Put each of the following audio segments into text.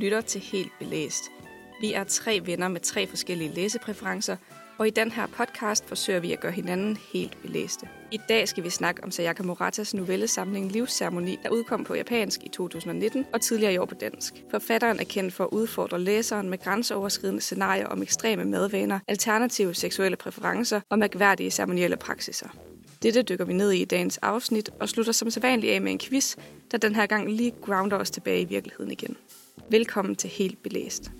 lytter til Helt Belæst. Vi er tre venner med tre forskellige læsepræferencer, og i den her podcast forsøger vi at gøre hinanden helt belæste. I dag skal vi snakke om Sayaka Muratas novellesamling Livsceremoni, der udkom på japansk i 2019 og tidligere i år på dansk. Forfatteren er kendt for at udfordre læseren med grænseoverskridende scenarier om ekstreme madvaner, alternative seksuelle præferencer og mærkværdige ceremonielle praksiser. Dette dykker vi ned i i dagens afsnit og slutter som sædvanligt af med en quiz, der den her gang lige grounder os tilbage i virkeligheden igen. Velkommen til Helt Belæst.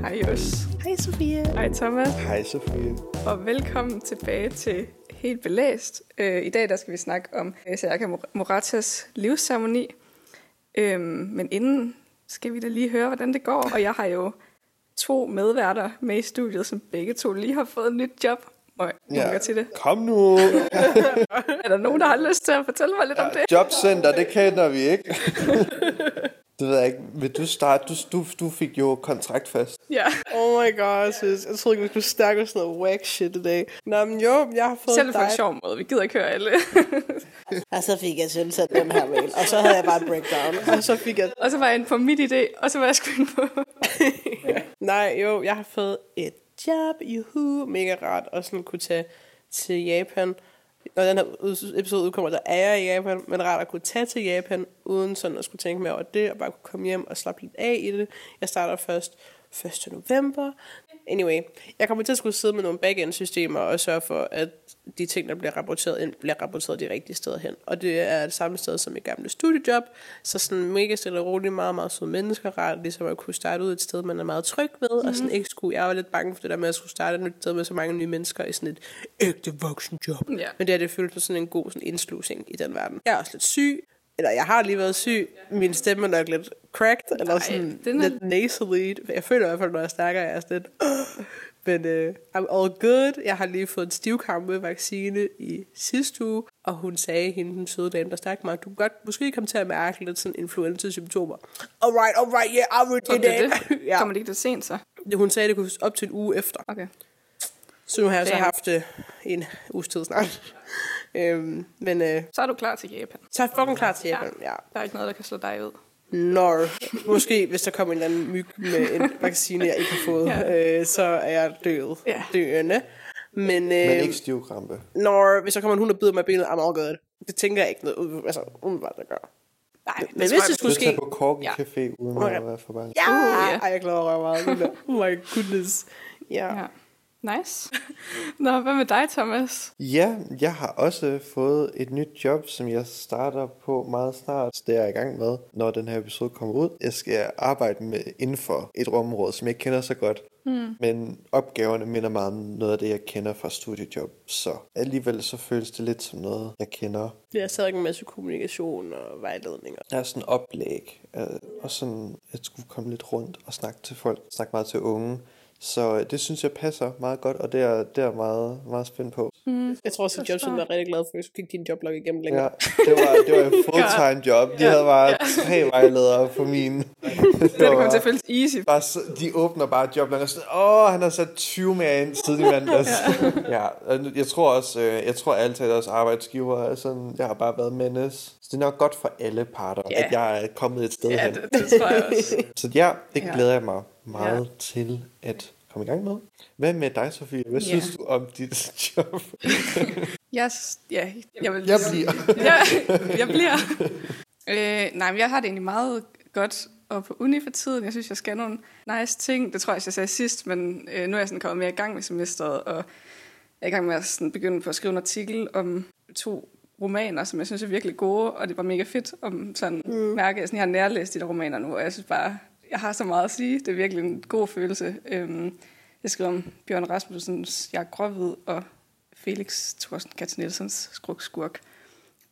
Hej Jos. Hej Sofie. Hej Thomas. Hej Sofie. Og velkommen tilbage til Helt Belæst. Øh, I dag der skal vi snakke om øh, Sayaka Muratas livsceremoni. Øh, men inden skal vi da lige høre, hvordan det går. Og jeg har jo to medværter med i studiet, som begge to lige har fået et nyt job. Må jeg, gå til det? Kom nu. Er der nogen, der har lyst til at fortælle mig lidt om det? Jobcenter, det kender vi ikke. det ved jeg ikke. Vil du starte? Du, du, du fik jo kontrakt fast. Ja. Oh my god, sis. Jeg troede ikke, vi skulle snakke om sådan noget whack shit i dag. Nå, men jo, jeg har fået Selv for en sjov måde. Vi gider ikke høre alle. Og så fik jeg tilsat den her mail, og så havde jeg bare et breakdown. Og så fik jeg... og så var jeg inde på mit idé, og så var jeg sgu inde på... Nej, jo, jeg har fået et job, juhu, mega rart, og sådan kunne tage til Japan. Når den her episode udkommer, der er jeg i Japan, men rart at kunne tage til Japan, uden sådan at skulle tænke mere over det, og bare kunne komme hjem og slappe lidt af i det. Jeg starter først 1. november. Anyway, jeg kommer til at skulle sidde med nogle backend-systemer og sørge for, at de ting, der bliver rapporteret ind, bliver rapporteret de rigtige steder hen. Og det er det samme sted som i gamle studiejob, så sådan mega stille og roligt, meget, meget søde mennesker, rart ligesom at kunne starte ud et sted, man er meget tryg ved, mm-hmm. og sådan ikke skulle, jeg var lidt bange for det der med at skulle starte et nyt sted med så mange nye mennesker i sådan et ægte voksenjob. Ja. Men det har det føltes som sådan en god sådan indslusing i den verden. Jeg er også lidt syg, eller jeg har lige været syg. Min stemme er nok lidt cracked, eller Nej, sådan er- lidt nasally. Jeg føler i hvert fald, når jeg snakker, jeg er sådan lidt... Men uh, I'm all good. Jeg har lige fået en stivkampe-vaccine i sidste uge, og hun sagde, hende den søde dame, der stak mig, du kan godt måske komme til at mærke lidt sådan influenza-symptomer. Alright, alright, yeah, I will do det er that. det. ja. Kommer det ikke lidt sent så? Hun sagde, det kunne op til en uge efter. Okay. Så nu har jeg så haft det en uges tid snart. øhm, men øh, Så er du klar til Japan. så er jeg fucking klar til Japan. Ja. Der er ikke noget, der kan slå dig ud. Når, måske hvis der kommer en eller anden myg med en vaccine, jeg ikke har fået, ja. øh, så er jeg død. Ja. Døende. Men, øh, Men ikke stivkrampe. når, hvis der kommer en hund og bider mig i benet, I'm all good. Det tænker jeg ikke noget, altså umiddelbart, der gør. Nej, Men hvis jeg, det Du skulle tager ske... på Korken Ja. Café uden Okay. at være for bange. Ja! Uh, ja. Ej, jeg glæder mig meget. Oh my goodness. Ja. Ja. Nice. Nå, hvad med dig, Thomas? Ja, jeg har også fået et nyt job, som jeg starter på meget snart. Det er jeg i gang med, når den her episode kommer ud. Jeg skal arbejde med inden for et område, som jeg ikke kender så godt. Mm. Men opgaverne minder meget om noget af det, jeg kender fra studiejob. Så alligevel så føles det lidt som noget, jeg kender. Det er stadig en masse kommunikation og vejledninger. Der er sådan en oplæg, øh, og sådan, jeg skulle komme lidt rundt og snakke til folk, snakke meget til unge. Så øh, det synes jeg passer meget godt, og det er, det er meget, meget spændt på. Jeg tror også, at Jobsen var rigtig glad for, at jeg skulle kigge din joblog igennem længere. Ja, det var, det var en full-time job. De havde bare tre vejledere på min. Det er det kommer til at føles easy. Bare, så- de åbner bare joblanger og sådan, åh, han har sat 20 mere ind siden i mandags. ja, og jeg tror også, øh, jeg tror altid, at også arbejdsgiver er sådan, jeg har bare været menes. Så det er nok godt for alle parter, Ja. at jeg er kommet et sted Ja, hen. det, det tror jeg også. Så ja, det Ja. glæder jeg mig meget ja. til at komme i gang med. Hvad med dig, Sofie? Hvad Ja. synes du om dit job? Jeg, ja, jeg, vil, Jeg bliver. jeg, jeg bliver. Øh, nej, men jeg har det egentlig meget godt og på uni for tiden. Jeg synes, jeg skal nogle nice ting. Det tror jeg, jeg sagde sidst, men øh, nu er jeg sådan kommet mere i gang med semesteret, og jeg er i gang med at sådan begynde på at skrive en artikel om to romaner, som jeg synes er virkelig gode, og det var mega fedt om sådan mm. mærke, at jeg har nærlæst de der romaner nu, og jeg synes bare, jeg har så meget at sige. Det er virkelig en god følelse. Øhm, jeg skriver om Bjørn Rasmussens Jeg er gråhvid, og Felix Thorsten Katz Nielsens Skrukskurk,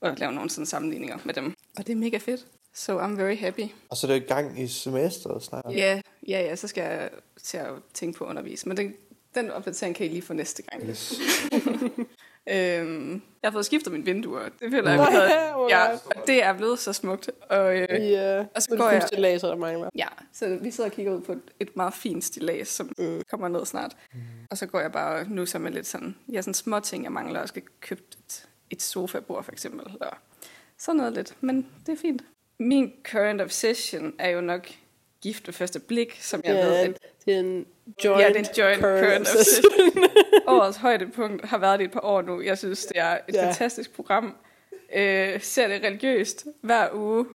og lave nogle sådan sammenligninger med dem. Og det er mega fedt. So I'm very happy. Og så er det i gang i semesteret snart. Ja, ja, ja, så skal jeg til at tænke på at undervise. Men den, den opdatering kan I lige få næste gang. Yes. Øhm, jeg har fået skiftet mine vinduer. Det føler jeg, jeg nice. ja, og det er blevet så smukt. Og, øh, Ja, Og så men går det jeg- er laser, der mangler. Ja, så vi sidder og kigger ud på et, et meget fint stilas, som mm. kommer ned snart. Mm. Og så går jeg bare nu så med lidt sådan, ja, sådan små ting, jeg mangler, og skal købe et, et sofabord for eksempel. Og sådan noget lidt, men det er fint. min current obsession er jo nok gift ved første blik, som jeg ved, Ja, at det er en joint, Ja, det er en joint current obsession. årets højdepunkt har været det et par år nu. Jeg synes, det er et Ja. fantastisk program. Øh, ser det religiøst hver uge.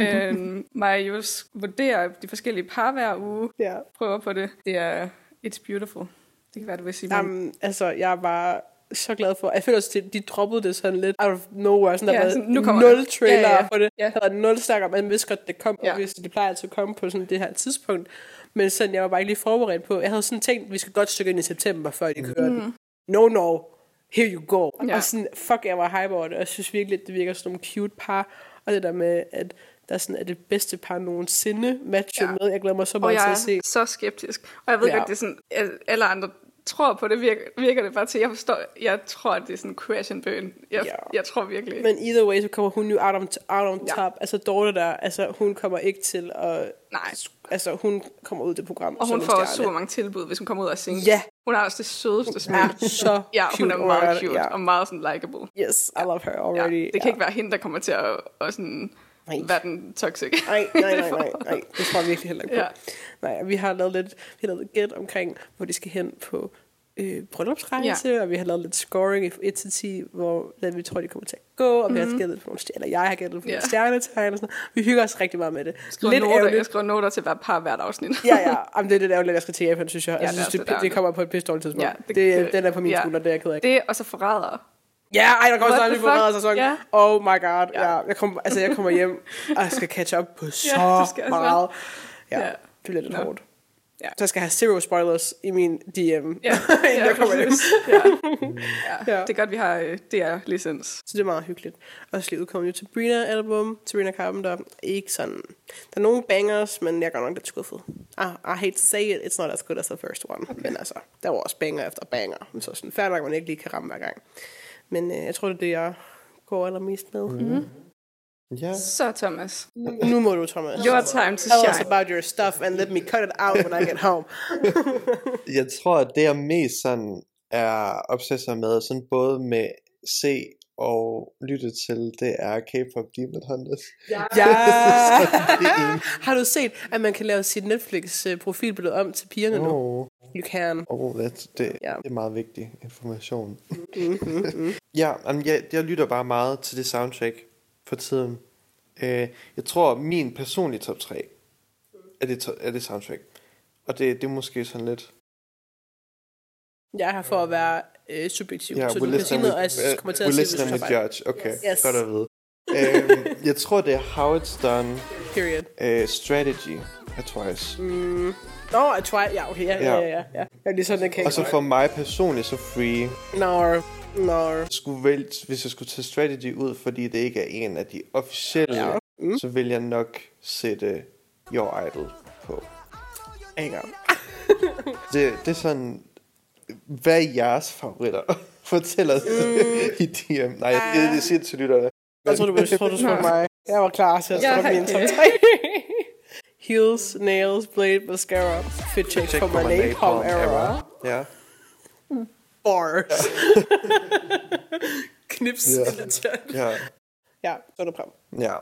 øh, Marius vurderer de forskellige par hver uge. ja. Prøver på det. Det er It's beautiful. Det kan være, du vil sige. men- Jamen, altså, jeg er bare så glad for. Jeg føler også, at de droppede det sådan lidt out of nowhere. Sådan, der Ja, var sådan, nu kommer nul trailer Ja, ja, ja. for det. Ja. Der var nul snak om, man vidste godt, det kom. Ja. Ja. Hvis det plejer altid at komme på sådan det her tidspunkt. Men sådan, jeg var bare ikke lige forberedt på. Jeg havde sådan tænkt, vi skal godt stykke ind i september, før de kører mm. den. No, no. Here you go. Ja. Og sådan, fuck, jeg var hype over det. Og jeg synes virkelig, at det virker som nogle cute par. Og det der med, at der sådan er det bedste par nogensinde matchet Ja. med. Jeg glæder mig så Og meget til jeg at se. er så skeptisk. Og jeg ved Ja. godt, det er sådan, at alle andre tror på det, virker, virker det bare til. Jeg forstår, jeg tror, at det er sådan crash and burn. Jeg, Ja. jeg tror virkelig. Men either way, så kommer hun jo out on, out on Ja. top. Altså Dorte der, altså hun kommer ikke til at... Nej. Altså hun kommer ud af det program Og hun får stjerne. super mange tilbud, hvis hun kommer ud og synge. Ja. Hun har også det sødeste smil. er så Ja, hun er meget cute ja. og meget sådan likable. Yes, I love her Ja, already. det kan ja. ikke være hende, der kommer til at, at sådan, Nej. være den toxic. Nej, nej, nej, nej, nej, det tror jeg virkelig heller ikke på. Ja. Nej, vi har lavet lidt, vi har lavet lidt gæt omkring, hvor de skal hen på øh, bryllupsrejse, ja. og vi har lavet lidt scoring i 1 til 10, hvor hvad vi tror, de kommer til at gå, og mm-hmm. vi har gættet på nogle stjerner, eller jeg har gættet på Ja. nogle stjernetegn og sådan noget. Vi hygger os rigtig meget med det. Skriver lidt noter, jeg skriver noter til hver par hvert afsnit. Ja, ja. Jamen, det er det ærgerligt, jeg skal til Japan, synes jeg. Ja, jeg det synes, det, det det, dårligt. kommer på et pisse dårligt tidspunkt. Ja, det, det- det, den er på min ja. skulder, det er jeg ked af. Det og så forræder. Ja, ej, der kommer snart en forræder fuck? sæson. Ja. Oh my god. Ja. Ja. Jeg, kommer, altså, jeg kommer hjem, og jeg skal catch up på så du skal altså. meget. Ja, Ja. det bliver lidt Nå. hårdt. Ja. Så jeg skal have zero spoilers i min DM. Ja, inden jeg kommer hjem. ja. ja. Det er godt, vi har øh, DR-licens. Så det er meget hyggeligt. Og så lige udkommet jo Sabrina-album. Sabrina Carpenter. Ikke sådan... Der er nogle bangers, men jeg er godt nok lidt skuffet. I, I hate to say it, it's not as good as the first one. Okay. Men altså, der var også banger efter banger. Men så sådan færdig, at man ikke lige kan ramme hver gang. Men øh, jeg tror, det er det, jeg går allermest med. Mm. Ja. Så Thomas, Nu må du, Thomas. your time to Tell us shine. about your stuff and let me cut it out when I get home. Jeg tror, at det jeg mest sådan er obsesser med, sådan både med se og lytte til, det er K-pop Demon Hunters. Ja! Har du set, at man kan lave sit Netflix-profilbillede om til pigerne nu? Oh, You can. oh det, det, Ja. det er meget vigtig information. ja, jamen, jeg, jeg lytter bare meget til det soundtrack for tiden. Øh, jeg tror, min personlige top 3 er det, to- er det soundtrack. Og det, det er måske sådan lidt... Jeg her for at være øh, subjektiv, Ja, så du kan sige noget, og jeg kommer til at listen fejl. judge. Okay, Yes. godt at vide. øhm, jeg tror, det er How It's Done Period. uh, Strategy af Twice. Mm. Nå, I try. Ja, okay, ja, ja, Ja. ja, ja. Jeg er lige sådan, kan Og så for mig personligt, så Free. Nå, nå. Skulle vælge, hvis jeg skulle tage Strategy ud, fordi det ikke er en af de officielle, Ja. Mm. så vil jeg nok sætte Your Idol på. Gang. Det, det er sådan, hvad er jeres favoritter? Fortæl os mm. i DM. Nej, jeg, jeg, jeg siger det til lytterne. Jeg tror, du ville tror, du spurgte mig. Jeg var klar til at Jeg har min top ikke- 3. Heels, nails, blade, mascara, fit check for my napalm era. Ja. Bars. Knips. Ja. Ja. Ja. ja, så er det frem. Ja.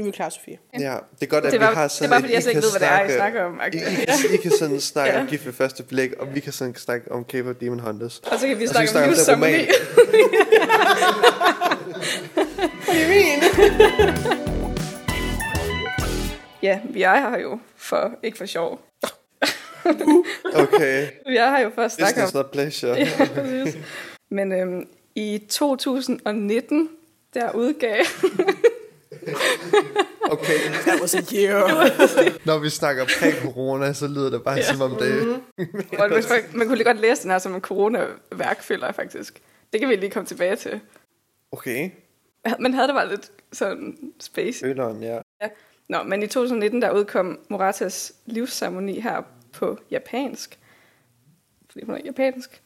Nu er vi klar, Sofie. Ja, det er godt, at Det vi var, har det sådan var at fordi, jeg slet ikke kan ved, hvad det er, I snakke- snakker om. I, I, kan, I kan sådan snakke Ja. om gift ved første blik, og vi kan sådan snakke om K-pop Demon Hunters. Og så kan vi så snakke om snakker vi livsceremoni. roman. Ja, vi er her jo for, ikke for sjov. Okay. Vi er her jo for at snakke om Business not pleasure. Ja, præcis. Men øhm, i 2019, der udgav... Okay. That was a year. Når vi snakker præ-corona, så lyder det bare ja. som om det... og man, man kunne lige godt læse den her som en corona-værkfælder, faktisk. Det kan vi lige komme tilbage til. Okay. Men havde det bare lidt sådan space. Øleren, ja. Nå, men i 2019, der udkom Moratas livsceremoni her på japansk. Fordi hun er japansk.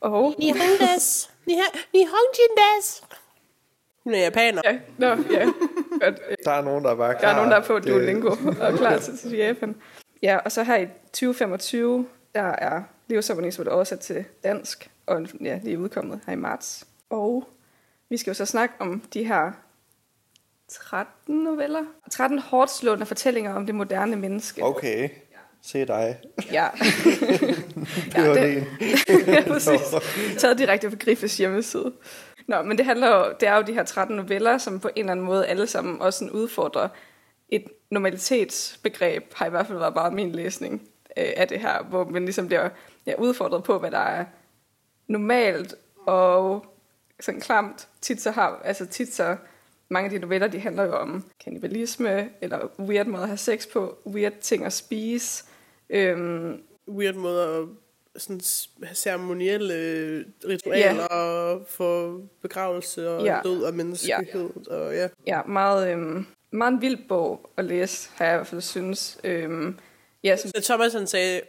Og... Nihondes. Nihonjindes. Hun er japaner. Ja, nå, ja. Godt. Der er nogen, der er bare klar. Der er nogen, der er på Duolingo og klar til, til Japan. Ja, og så her i 2025, der er er oversat til dansk. og ja, det er udkommet her i marts. Og vi skal jo så snakke om de her 13 noveller. 13 hårdt slående fortællinger om det moderne menneske. Okay, se dig. Ja. Det var det- det. ja, præcis. Taget direkte fra Griffes hjemmeside. Nå, men det, handler jo, det er jo de her 13 noveller, som på en eller anden måde alle sammen også sådan udfordrer et normalitetsbegreb, har i hvert fald været bare min læsning øh, af det her, hvor man ligesom bliver ja, udfordret på, hvad der er normalt og sådan klamt. Tit så har, altså tit så, mange af de noveller, de handler jo om kannibalisme, eller weird måde at have sex på, weird ting at spise, øhm, Weird måde at sådan, ceremonielle ritualer og få begravelse og Ja. død og menneskehed. Og, ja. ja, meget, øhm, meget en vild bog at læse, har jeg i hvert fald synes. Øhm, ja, så, Så Thomas han sagde,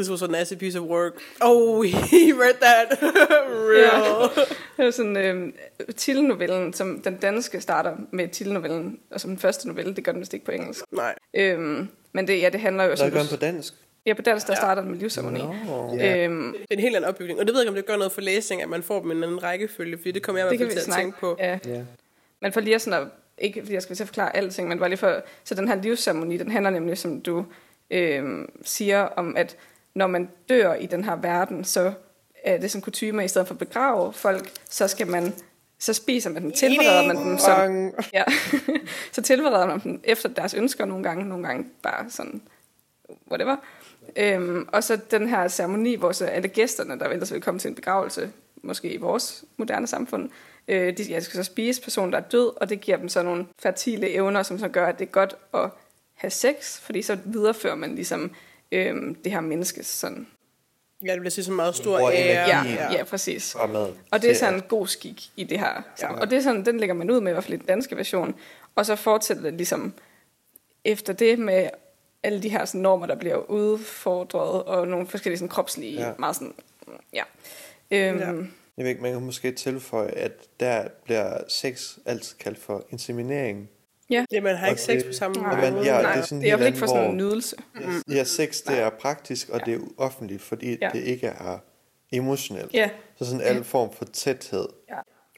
this was a nasty piece of work. Oh, he read that. Real. det er sådan, øhm, titelnovellen, som den danske starter med titelnovellen, og som den første novelle, det gør den vist ikke på engelsk. Nej. Øhm, men det, ja, det handler jo... Der gør den på dansk. Ja, på dansk, der starter den med livsceremoni. Nå. Øhm, Det er en helt anden opbygning. Og det ved jeg ikke, om det gør noget for læsning, at man får dem i en anden rækkefølge, fordi det kommer jeg i hvert fald vi til at snakke tænke på. Ja. Ja. Men for lige at sådan at, ikke fordi jeg skal til at forklare alting, men bare lige for, så den her livsceremoni, den handler nemlig, som du øh, siger, om at når man dør i den her verden, så er det som kutume, i stedet for at begrave folk, så skal man, så spiser man dem, tilbereder man dem Bang. ja, så tilbereder man dem efter deres ønsker nogle gange, nogle gange bare sådan, whatever. Øhm, og så den her ceremoni, hvor så alle gæsterne, der ellers vil komme til en begravelse, måske i vores moderne samfund, øh, de ja, skal så spise personen, der er død, og det giver dem så nogle fertile evner, som så gør, at det er godt at have sex, fordi så viderefører man ligesom øhm, det her menneskes sådan. Ja, det bliver sige så meget stor ære. energi. Ja, ja, præcis. Og det er sådan en god skik i det her. Ja. Ja. Og det er sådan, den lægger man ud med, i hvert fald i den danske version. Og så fortsætter det ligesom efter det med alle de her sådan, normer, der bliver udfordret, og nogle forskellige sådan, kropslige, Ja. ja. meget sådan, ja. Øhm, Ja. ja. Jeg ved ikke, man kan måske tilføje, at der bliver sex altid kaldt for inseminering. Ja. Ja, man har ikke Og sex det- på samme måde. men ja, Nej, det er det sådan er i hvert fald helt ikke for sådan en nydelse. Ja, sex det er praktisk, og det er offentligt, fordi Ja. det ikke er emotionelt. Ja, Så sådan alle form for tæthed.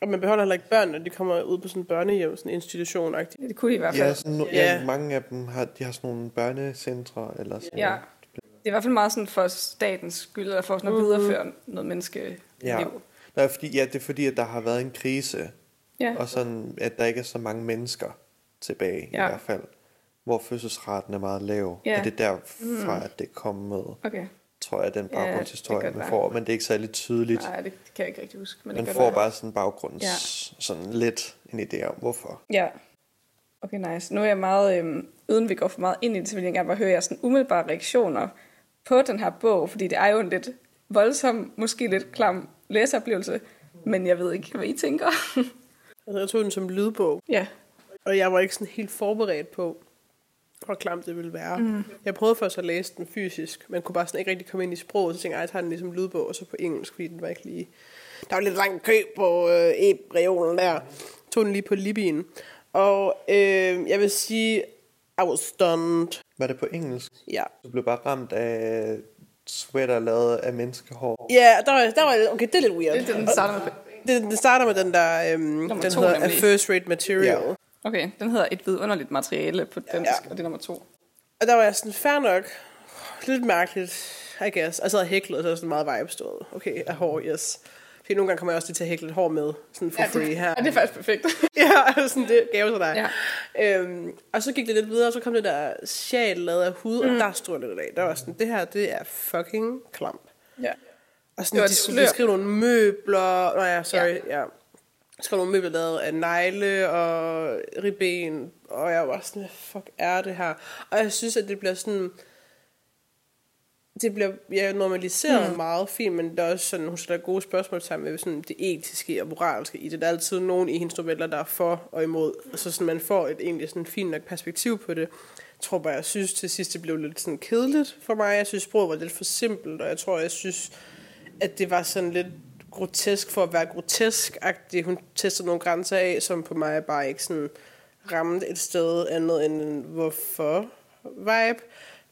Og man beholder heller ikke børn, når de kommer ud på sådan en børnehjem, sådan en institution -agtigt. det kunne de i hvert fald. Ja, sådan, no- ja. Ja. mange af dem har, de har sådan nogle børnecentre, eller sådan Ja. Det er i hvert fald meget sådan for statens skyld, eller for sådan at videreføre noget menneskeliv. Ja. Nej, fordi, ja, det er fordi, at der har været en krise, Ja. og sådan, at der ikke er så mange mennesker tilbage, Ja. i hvert fald. Hvor fødselsraten er meget lav. Ja. Er det derfra, at det kom med, Okay. tror jeg, den Ja, det baggrundshistorie, kan man får. Men det er ikke særlig tydeligt. Nej, det kan jeg ikke rigtig huske. Men Man det får være. bare sådan en baggrunds, Ja. sådan lidt en idé om, hvorfor. Ja. Okay, nice. Nu er jeg meget, øhm, uden vi går for meget ind i det, så vil jeg gerne bare høre jeres sådan umiddelbare reaktioner på den her bog, fordi det er jo en lidt voldsom, måske lidt klam læseoplevelse, men jeg ved ikke, hvad I tænker. Altså, jeg tog den som lydbog, ja, og jeg var ikke sådan helt forberedt på, hvor klamt det ville være. Mm. Jeg prøvede først at læse den fysisk, men kunne bare sådan ikke rigtig komme ind i sproget, så tænkte jeg, "Ej, jeg tager den ligesom lydbog, og så på engelsk, fordi den var ikke lige... Der var lidt lang kø på øh, e-reolen der. Tog den lige på Libyen. Og øh, jeg vil sige, I was stunned. Var det på engelsk? Ja. Du blev bare ramt af sweater lavet af menneskehår. Ja, der var, der var, okay, det er lidt weird. det den starter med. Det, det starter med den der, øhm, den hedder A. First Rate Material. Ja. Ja. Okay, den hedder Et vidunderligt materiale på dansk, Ja. og det er nummer to. Og der var jeg sådan, fair nok, lidt mærkeligt, I guess. Og så havde jeg hæklet, og så var sådan meget vibe stået. Okay, af hår, yes. Fordi nogle gange kommer jeg også lige til at hækle et hår med, sådan for free her. Ja, det er faktisk perfekt. Ja, altså sådan det gave til dig. Ja. Øhm, og så gik det lidt videre, og så kom det der sjal lavet af hud, mm. og der stod lidt af. Der var sådan, det her, det er fucking klam. ja. Og Det sådan, var de skulle beskrive nogle møbler. Nå ja, sorry, ja. ja. Skrev nogle møbler lavet af negle og ribben. Og jeg var sådan, fuck er det her? Og jeg synes, at det bliver sådan... Det bliver ja, normaliseret mm. meget fint, men der er også sådan, hun stiller gode spørgsmål sammen med sådan, det etiske og moralske i det. Der er altid nogen i hendes noveller, der er for og imod. Og så sådan, man får et egentlig sådan fint nok perspektiv på det. Jeg tror bare, jeg synes til sidst, det blev lidt sådan kedeligt for mig. Jeg synes, sproget var lidt for simpelt, og jeg tror, jeg synes, at det var sådan lidt grotesk for at være grotesk -agtigt. Hun testede nogle grænser af, som på mig bare ikke sådan ramte et sted andet end en hvorfor vibe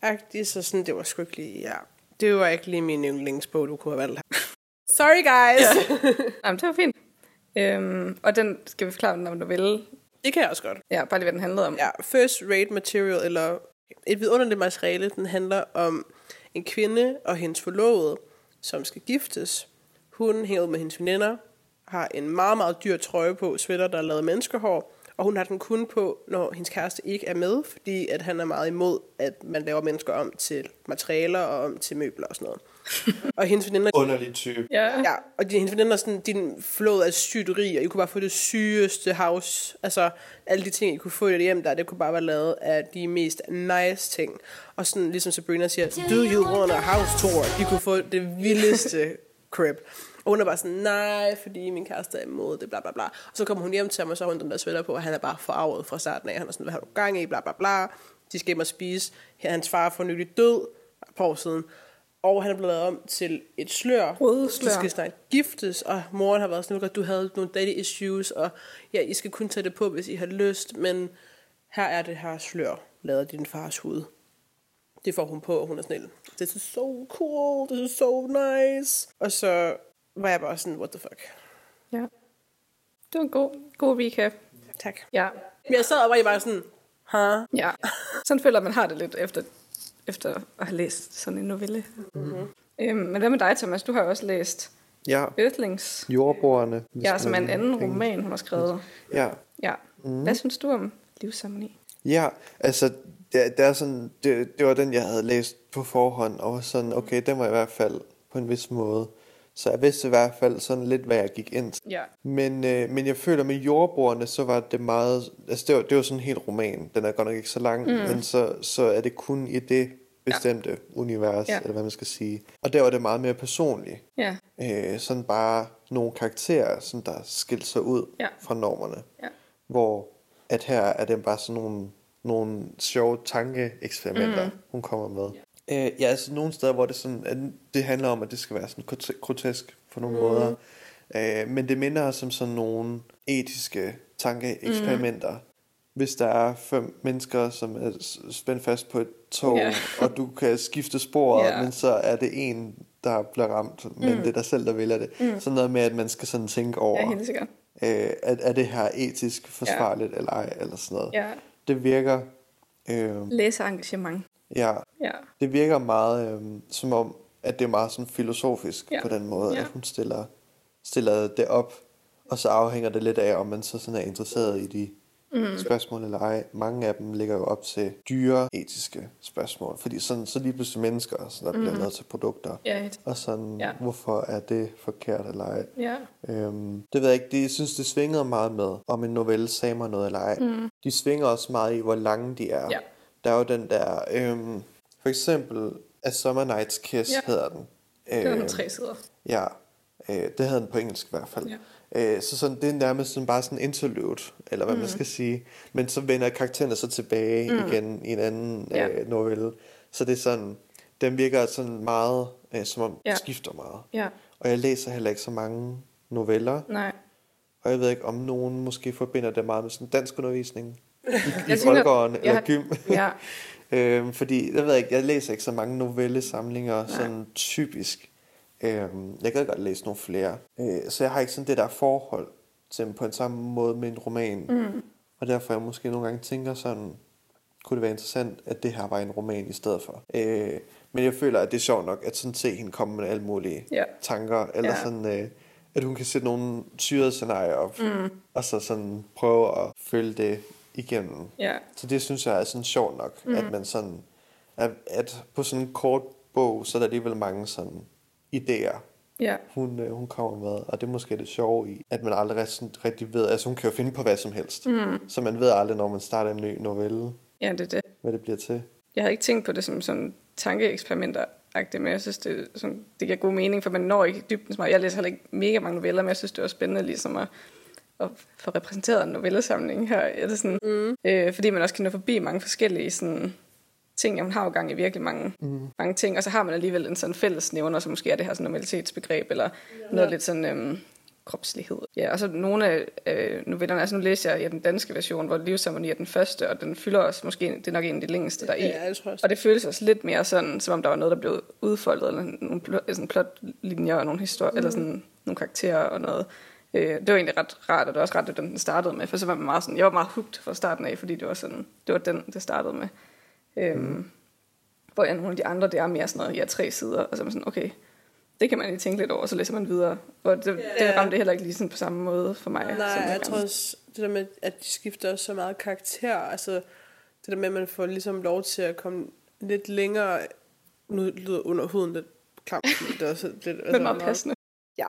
agtigt så sådan, det var sgu ikke lige, ja. Det var ikke lige min yndlingsbog, du kunne have valgt her. Sorry guys. Ja. Jamen, det var fint. Øhm, og den skal vi forklare, den novelle. Det kan jeg også godt. Ja, bare lige, hvad den handlede om. Ja, first rate material, eller et vidunderligt materiale, den handler om en kvinde og hendes forlovede, som skal giftes. Hun hænger ud med hendes veninder, har en meget, meget dyr trøje på, sweater, der er lavet af menneskehår, og hun har den kun på, når hendes kæreste ikke er med, fordi at han er meget imod, at man laver mennesker om til materialer og om til møbler og sådan noget. og hendes veninder... Underlig type. Ja. Ja, og de, hendes veninder er sådan, din flod af sygeri, og I kunne bare få det sygeste house. Altså, alle de ting, I kunne få i det hjem der, det kunne bare være lavet af de mest nice ting. Og sådan, ligesom Sabrina siger, do you want a house tour? De kunne få det vildeste crib. Og hun er bare sådan, nej, fordi min kæreste er imod det, bla bla bla. Og så kommer hun hjem til ham, og så har hun den der sweater på, og han er bare forarvet fra starten af. Han er sådan, hvad har du gang i, bla bla bla. De skal hjem og spise. Er hans far for nylig død, et par år siden. Og han er blevet lavet om til et slør. Røde slør. De skal snart giftes, og moren har været sådan, at du havde nogle daddy issues, og ja, I skal kun tage det på, hvis I har lyst, men her er det her slør, lavet af din fars hud. Det får hun på, og hun er sådan, this is so cool, this is so nice. Og så var jeg bare sådan, what the fuck. ja. Det var en god, god recap. Tak. Ja. Men jeg sad og var I bare sådan, huh? Ja. Sådan føler man har det lidt efter, efter at have læst sådan en novelle. Mm-hmm. Øhm, men hvad med dig, Thomas? Du har jo også læst Ja, Earthlings. jordbrugerne. hvis Ja, som er en anden tænker. roman, hun har skrevet. Ja, Ja. Mm. Hvad synes du om livsceremoni? Ja, altså, det, det, er sådan, det, det var den, jeg havde læst på forhånd, og var sådan, okay, den var i hvert fald på en vis måde. Så jeg vidste i hvert fald sådan lidt, hvad jeg gik ind til. Ja. Men, øh, men jeg føler, med jordbrugerne, så var det meget, altså det var, det var sådan en helt roman. Den er godt nok ikke så lang, mm. men så, så er det kun i det bestemte ja. univers, Ja. eller hvad man skal sige. Og der var det meget mere personligt. Ja. Øh, sådan bare nogle karakterer, som der skilte sig ud Ja. fra normerne. Ja. Hvor at her er det bare sådan nogle, nogle sjove tankeeksperimenter, mm. hun kommer med. Ja. Øh, ja, altså nogle steder, hvor det sådan, at det handler om, at det skal være sådan grote- grotesk på nogle mm. måder. Øh, men det minder os om sådan nogle etiske tankeeksperimenter. Mm. Hvis der er fem mennesker, som er spændt fast på et tog, Ja. og du kan skifte sporet, Ja. men så er det en, der bliver ramt, men det er dig selv, der vælger det. Mm. Sådan noget med, at man skal sådan tænke over, Ja, helt sikkert. øh, er, er det her etisk forsvarligt ja. eller ej, eller sådan noget. Ja. Det virker, øh, Læserengagement. Ja, Ja. det virker meget øh, som om, at det er meget sådan filosofisk Ja. på den måde, Ja. at hun stiller, stiller det op, og så afhænger det lidt af, om man så sådan er interesseret i de mm. spørgsmål eller ej. Mange af dem ligger jo op til dyre etiske spørgsmål, fordi sådan, så lige pludselig mennesker, så der bliver lavet til produkter. Ja, helt- Og sådan, Ja. hvorfor er det forkert eller ej? ja. Øhm, det ved jeg ikke, det, jeg synes, det svingede meget med, om en novelle sagde mig noget eller ej. Mm. De svinger også meget i, hvor lange de er. Ja. Der er jo den der, øhm, for eksempel, A Summer Night's Kiss Ja. hedder den. Det var Øhm, den tre sider. Ja, øh, det havde den på engelsk i hvert fald. Ja. Øh, så sådan, det er nærmest sådan bare sådan interlude, eller hvad mm. man skal sige. Men så vender karaktererne så tilbage mm. igen i en anden Ja. øh, novelle. Så det er sådan, den virker sådan meget, øh, som om ja. skifter meget. Ja. Og jeg læser heller ikke så mange noveller. Nej. Og jeg ved ikke, om nogen måske forbinder det meget med sådan dansk undervisning i, i jeg eller har- gym. Ja. øhm, fordi, jeg ved ikke, jeg læser ikke så mange novellesamlinger, sådan typisk. Øhm, jeg kan godt læse nogle flere. Øh, så jeg har ikke sådan det der forhold til dem på en samme måde med en roman. Mm. Og derfor jeg måske nogle gange tænker sådan, kunne det være interessant, at det her var en roman i stedet for. Øh, men jeg føler, at det er sjovt nok, at sådan se hende komme med alle mulige Ja. tanker, eller Ja. ja. sådan, øh, at hun kan sætte nogle syrede scenarier op, mm. og så sådan prøve at følge det igennem. Ja. Så det synes jeg er sådan sjovt nok, mm. at man sådan, at, at på sådan en kort bog, så er der alligevel mange sådan idéer, Ja. hun, øh, hun kommer med, og det er måske det sjove i, at man aldrig sådan rigtig ved, altså hun kan jo finde på hvad som helst, mm. så man ved aldrig, når man starter en ny novelle, Ja, det er det. hvad det bliver til. Jeg havde ikke tænkt på det som sådan tankeeksperimenter men jeg synes, det, sådan, det giver god mening, for man når ikke dybden så meget. Jeg læser heller ikke mega mange noveller, men jeg synes, det var spændende ligesom at, at få repræsenteret en novellesamling her. Er det sådan, mm. øh, fordi man også kan nå forbi mange forskellige sådan, ting. Ja, hun har jo gang i virkelig mange, mm. mange ting, og så har man alligevel en sådan fælles nævner, som måske er det her sådan normalitetsbegreb, eller ja. noget lidt sådan øhm, kropslighed. Ja, og så nogle af øh, novellerne, altså nu læser jeg ja, den danske version, hvor livsceremoni er den første, og den fylder også måske, det er nok en af de længste, der er i. Ja, jeg tror også. Og det føles også lidt mere sådan, som om der var noget, der blev udfoldet, eller nogle plot, sådan plotlinjer og nogle historier, mm. eller sådan nogle karakterer og noget. Øh, det var egentlig ret rart, og det var også ret, at den startede med, for så var man meget sådan, jeg var meget hugt fra starten af, fordi det var sådan, det var den, det startede med. Øhm, mm. Hvor ja, nogle af de andre, det er mere sådan noget, ja, tre sider, og så er man sådan, okay, det kan man lige tænke lidt over, så læser man videre. Og det, Ja. det ramte heller ikke lige sådan på samme måde for mig. Nej, som jeg gerne- tror også, det der med, at de skifter også så meget karakter, altså det der med, at man får ligesom lov til at komme lidt længere, nu lyder under huden lidt klamt, men det er også lidt, altså, Men meget passende.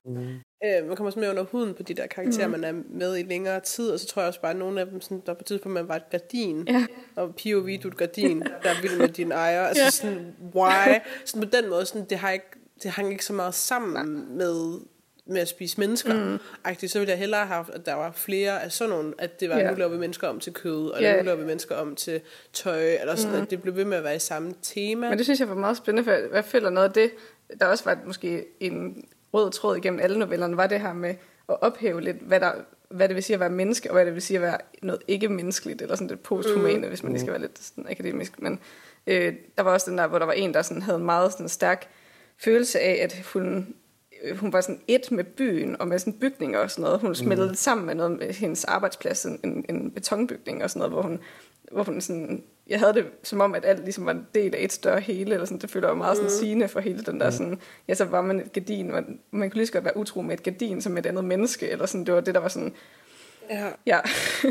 Mm. Øh, man kommer sådan mere under huden på de der karakterer, mm. man er med i længere tid, og så tror jeg også bare, at nogle af dem, sådan, der på et tidspunkt, man var et gardin, Ja. og POV, du er et gardin, der er vild med din ejer, altså Ja. sådan, why? Sådan på den måde, sådan, det, har ikke, det hang ikke så meget sammen med med at spise mennesker. Mm. Agtigt, så ville jeg hellere have haft, at der var flere af sådan nogle, at det var, Ja. yeah. nu laver vi mennesker om til kød, og Ja. yeah. nu laver vi mennesker om til tøj, eller sådan, mm. at det blev ved med at være i samme tema. Men det synes jeg var meget spændende, for jeg føler noget af det, der også var måske en rød tråd igennem alle novellerne, var det her med at ophæve lidt, hvad, der, hvad det vil sige at være menneske, og hvad det vil sige at være noget ikke-menneskeligt, eller sådan lidt posthumane, mm. hvis man lige skal være lidt sådan akademisk. Men øh, der var også den der, hvor der var en, der sådan havde en meget sådan stærk følelse af, at hun, øh, hun var sådan et med byen, og med sådan bygninger og sådan noget. Hun smeltede mm. sammen med noget med hendes arbejdsplads, en, en betonbygning og sådan noget, hvor hun, hvor hun sådan, jeg havde det som om, at alt ligesom var en del af et større hele, eller sådan, det føler jeg meget sådan sigende for hele den der sådan, ja, så var man et gardin, man, man kunne lige så godt være utro med et gardin, som et andet menneske, eller sådan, det var det, der var sådan, Ja, ja,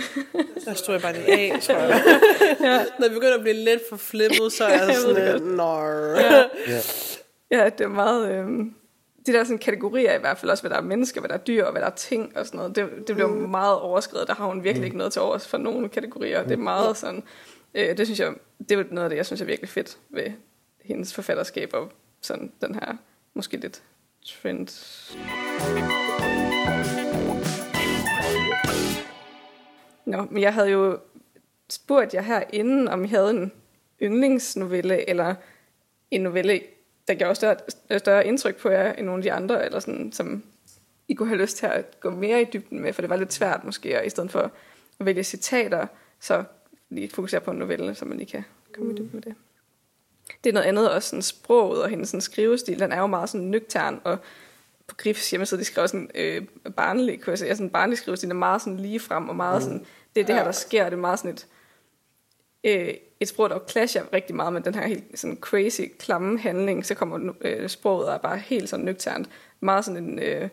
der stod jeg bare lidt af, tror jeg. ja. Når jeg begynder at blive lidt for flippet, så er jeg sådan lidt, ja, Ja. ja, det er meget, øh, de der sådan kategorier i hvert fald også, hvad der er mennesker, hvad der er dyr, og hvad der er ting og sådan noget, det, det blev meget overskrevet, der har hun virkelig ikke noget til overs for nogle kategorier, det er meget sådan, øh, det synes jeg, det er noget af det, jeg synes er virkelig fedt ved hendes forfatterskab, og sådan den her, måske lidt trend. Nå, men jeg havde jo spurgt jer herinde, om I havde en yndlingsnovelle, eller en novelle, der gjorde større, større indtryk på jer end nogle af de andre, eller sådan, som I kunne have lyst til at gå mere i dybden med, for det var lidt svært måske, og i stedet for at vælge citater, så lige fokusere på en novelle, så man lige kan komme i dybden med det. Det er noget andet også, sådan sproget og hendes sådan skrivestil, den er jo meget sådan nøgtern, og på Grifs hjemmeside, de skriver sådan øh, barnlig, kunne jeg sige, sådan barnlig skrivestil, er meget sådan lige frem, og meget sådan, det er det her, der sker, det er meget sådan et, øh, et sprog, der clasher rigtig meget med den her helt sådan crazy, klamme handling, så kommer øh, sproget og er bare helt sådan nøgternt, meget sådan en, øh,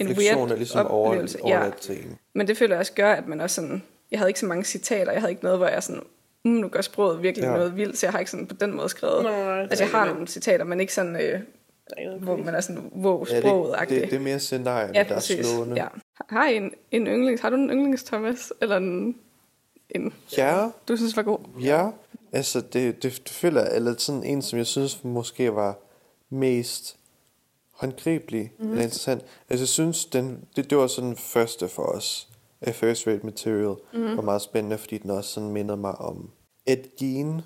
en weird er ligesom over, oplevelse. Ja. overladt til en. Men det føler jeg også gør, at man også sådan, jeg havde ikke så mange citater, jeg havde ikke noget, hvor jeg sådan, mm, nu gør sproget virkelig Ja. noget vildt, så jeg har ikke sådan på den måde skrevet. Nej, nej, altså jeg har er nogle citater, men ikke sådan, øh, hvor man er sådan, wow, Ja, sproget det, det, det er mere scenarierne, Ja, der er præcis. slående. Ja. Har I en, en yndlings? Har du en yndlings, Thomas? Eller en, en ja, du synes var god? ja. Altså, det, det, det føler jeg, eller sådan en, som jeg synes måske var mest håndgribelig mm. eller interessant. Altså, jeg synes, den, det, det var sådan den første for os. First Rate Material mm. var meget spændende, fordi den også sådan mindede mig om Ed Gein,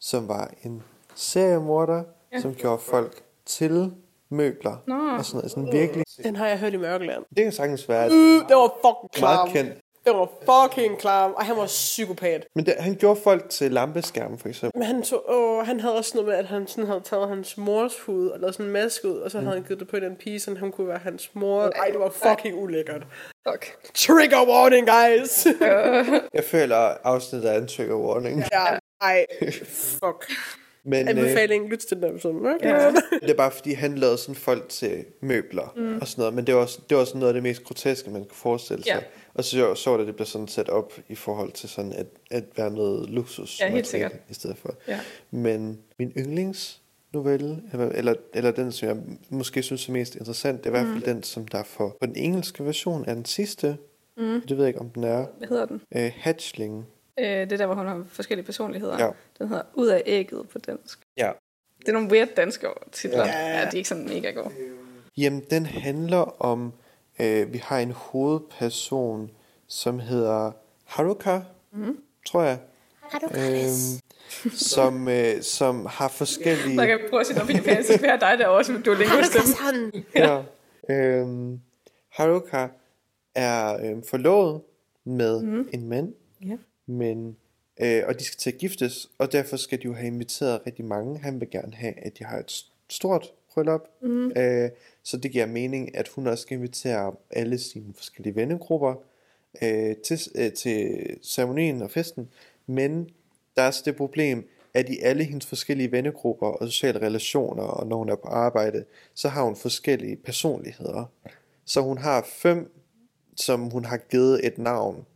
som var en seriemorder, ja. som gjorde folk til møbler. Nå. Og sådan noget. Sådan virkelig. Den har jeg hørt i Mørkeland. Det kan sagtens være Øh, det var fucking klam. meget kendt. Det var fucking klam. Og han var psykopat. Men det, han gjorde folk til lampeskærme, for eksempel. Men han, tog, åh, han havde også noget med, at han sådan havde taget hans mors hud og lavet sådan en maske ud, og så havde han givet det på den pige, så han kunne være hans mor. Ej, det var fucking ulækkert. Fuck. Trigger warning, guys! Jeg føler, at afsnittet er en trigger warning. ja, ej, fuck. Men øh, Anbefaling, lyt til den episode. Okay. Ja. det er bare fordi, han lavede sådan folk til møbler mm. og sådan noget. Men det var, også, det var sådan noget af det mest groteske, man kunne forestille sig. Ja. Og så så, det, det blev sådan sat op i forhold til sådan at, at være noget luksus. Ja, helt sikkert. I stedet for. Ja. Men min yndlingsnovelle, eller, eller, eller den, som jeg måske synes er mest interessant, det er i hvert fald den, som der for, på den engelske version er den sidste. Mm. Det ved jeg ikke, om den er. Hvad hedder den? Øh, Hatchling. Øh, det er der, hvor hun har forskellige personligheder. Ja. Den hedder Ud af ægget på dansk. Ja. Det er nogle weird danske titler. Ja. ja, de er ikke sådan mega gode. Jamen, den handler om, øh, vi har en hovedperson, som hedder Haruka, mm. tror jeg. Øhm, som, øh, som har forskellige... Jeg kan prøve at sige noget på japansk. Hvad er dig derovre, som du er stemme? Han. ja. øhm, Haruka er øh, forlovet med mm. en mand, Ja. men, øh, og de skal til at giftes, og derfor skal de jo have inviteret rigtig mange. Han vil gerne have, at de har et stort bryllup, mm. øh, så det giver mening, at hun også skal invitere alle sine forskellige vennegrupper øh, til, øh, til ceremonien og festen, men der er så det problem, at i alle hendes forskellige vennegrupper og sociale relationer, og når hun er på arbejde, så har hun forskellige personligheder. Så hun har fem, som hun har givet et navn.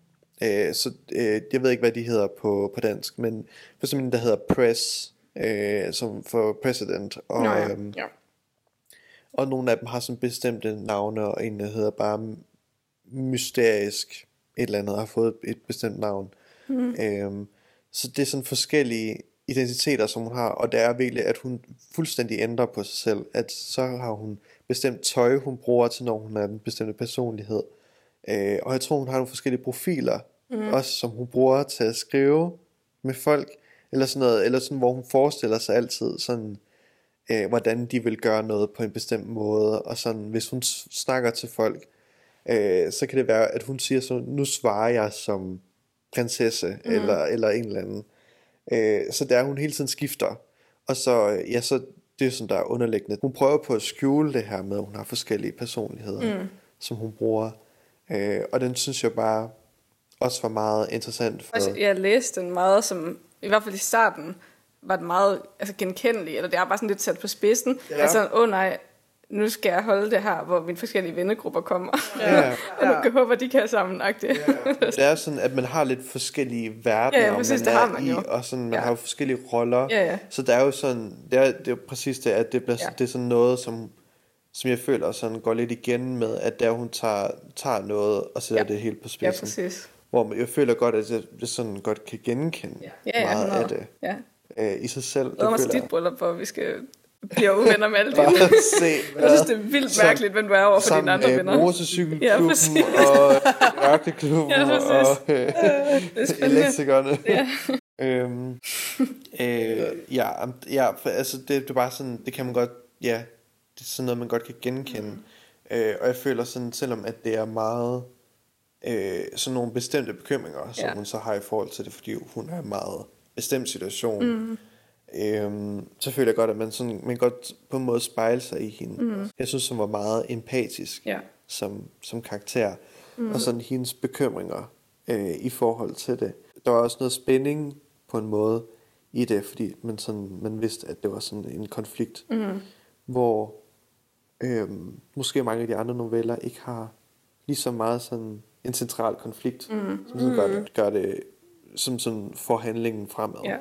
Øh, så øh, jeg ved ikke, hvad de hedder på, på dansk, men for eksempel en, der hedder Press, øh, som for president, og, ja. øhm, ja. Og nogle af dem har sådan bestemte navne, og en der hedder bare mysterisk et eller andet, har fået et bestemt navn. Mm. Øhm, så det er sådan forskellige identiteter, som hun har, og det er virkelig, at hun fuldstændig ændrer på sig selv. At så har hun bestemt tøj, hun bruger til, når hun er den bestemte personlighed. Øh, og jeg tror, hun har nogle forskellige profiler, mm. også som hun bruger til at skrive med folk, eller sådan noget, eller sådan, hvor hun forestiller sig altid sådan, øh, hvordan de vil gøre noget på en bestemt måde, og sådan, hvis hun snakker til folk, øh, så kan det være, at hun siger sådan, nu svarer jeg som prinsesse, mm. eller, eller en eller anden. Øh, så der hun hele tiden skifter. Og så, øh, ja, så det er sådan, der er underliggende. Hun prøver på at skjule det her med, at hun har forskellige personligheder, mm. som hun bruger. Øh, og den synes jeg bare også var meget interessant. For, jeg læste den meget som, i hvert fald i starten, var den meget altså, genkendelig, eller det er bare sådan lidt sat på spidsen. Ja. Ja. Altså, åh oh, nej, nu skal jeg holde det her, hvor mine forskellige vennegrupper kommer. Ja. og nu kan håbe, at de kan sammen. Ja. det er sådan, at man har lidt forskellige verdener, Ja, ja, præcis, man det har man i, jo. og sådan, man Ja. har jo forskellige roller. Ja, ja. Så der er jo sådan, det er, det er jo præcis det, at det, bliver, ja. Ja. det er sådan noget, som, som jeg føler sådan går lidt igen med, at der hun tager, tager noget og sætter Ja. det helt på ja, spidsen. præcis. hvor man, jeg føler godt, at jeg, jeg sådan godt kan genkende Ja, ja, meget 100. af det Ja. Øh, i sig selv. Glæder mig til dit bryllup, hvor vi skal blive uvenner med alle dine. Se, Jeg synes, det er vildt Som- mærkeligt, hvem du er over for dine andre øh, venner. motorcykelklubben Ja, og ørkeklubben Ja, præcis. og øh, Det spændende. elektrikerne. Ja. øhm, øh, ja, ja, altså det, det er bare sådan, det kan man godt, ja, det er sådan noget, man godt kan genkende. Mm. Øh, og jeg føler sådan, selvom at det er meget øh, sådan nogle bestemte bekymringer, som Ja. hun så har i forhold til det, fordi hun er meget bestemt situation. Mm. Øhm, så føler jeg godt, at man, sådan, man godt på en måde spejle sig i hende. Mm. Jeg synes, hun var meget empatisk Ja. som, som karakter. Mm. Og sådan hendes bekymringer øh, i forhold til det. Der var også noget spænding på en måde i det, fordi man, sådan, man vidste, at det var sådan en konflikt, mm. hvor øh, måske mange af de andre noveller ikke har lige så meget sådan en central konflikt, mm. som sådan gør, det, gør det, som sådan får handlingen fremad Ja.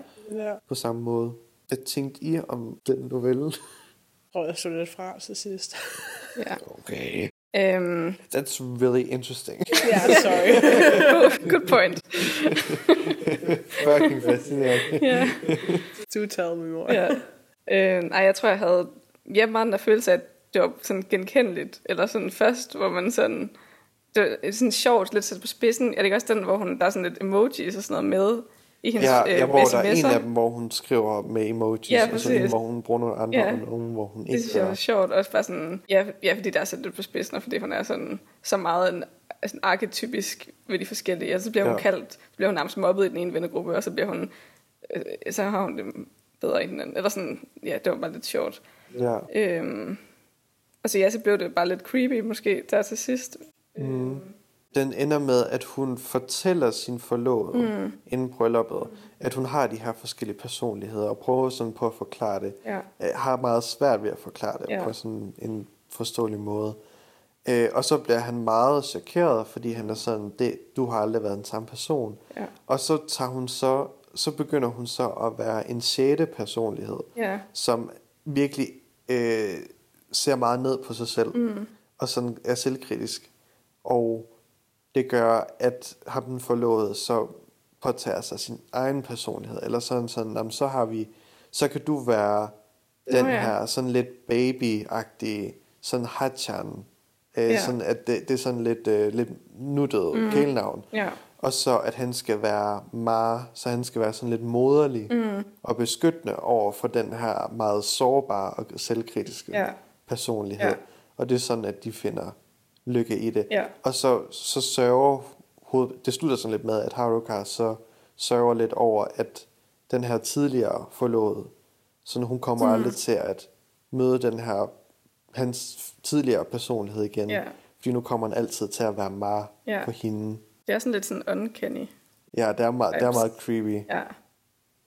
Ja. på samme måde. Hvad tænkte I om den novelle? Jeg tror, jeg så lidt fra til sidst. ja. Okay. Øhm, That's really interesting. Ja, sorry. good point. Fucking fascinerende. Ja. Do tell me more. ja. Øh, nej, jeg tror, jeg havde ja, meget den der følelse af, at det var sådan genkendeligt. Eller sådan først, hvor man sådan... Det var sådan sjovt, lidt sat på spidsen. Er det ikke også den, hvor hun, der er sådan lidt emojis og sådan noget med i hendes Ja, ja, øh, hvor der er en af dem, hvor hun skriver med emojis, Ja, og så en, hvor hun bruger nogle andre, Ja. og nogle, hvor hun Det ikke synes jeg var sjovt. Også bare sådan, ja, ja, fordi der er sat lidt på spidsen, og fordi hun er sådan, så meget en, sådan arketypisk ved de forskellige. Og så bliver hun Ja. kaldt, så bliver hun nærmest mobbet i den ene vennegruppe, og så bliver hun, øh, så har hun det bedre i den anden. Eller sådan, ja, det var bare lidt sjovt. Ja. Øhm, og så ja, så blev det bare lidt creepy måske der til sidst. Mm. Den ender med, at hun fortæller sin forlovede mm. inden brylluppet, at hun har de her forskellige personligheder, og prøver sådan på at forklare det. Ja. Øh, har meget svært ved at forklare det Ja. på sådan en forståelig måde. Øh, og så bliver han meget chokeret, fordi han er sådan, det, du har aldrig været en samme person. Ja. Og så tager hun så, så begynder hun så at være en sjette personlighed, Ja. som virkelig øh, ser meget ned på sig selv, mm. og sådan er selvkritisk. Og det gør, at ham den forlovede så påtager sig sin egen personlighed, eller sådan sådan, jamen, så har vi, så kan du være den Nå ja. her sådan lidt baby-agtige, sådan hachan, øh, Ja. sådan at det, det er sådan lidt, øh, lidt nuttet mm. kælenavn. Ja. Og så at han skal være Mar, så han skal være sådan lidt moderlig mm. og beskyttende over for den her meget sårbare og selvkritiske Ja. personlighed. Ja. Og det er sådan, at de finder lykke i det. Ja. Og så, så sørger hoved, det slutter sådan lidt med, at Haruka så sørger lidt over, at den her tidligere forlovede, så hun kommer mm. aldrig til at møde den her, hans tidligere personlighed igen. Ja. Fordi nu kommer han altid til at være meget Ja. på hende. Det er sådan lidt sådan uncanny. Ja, det er, meget, det er meget creepy. Ja,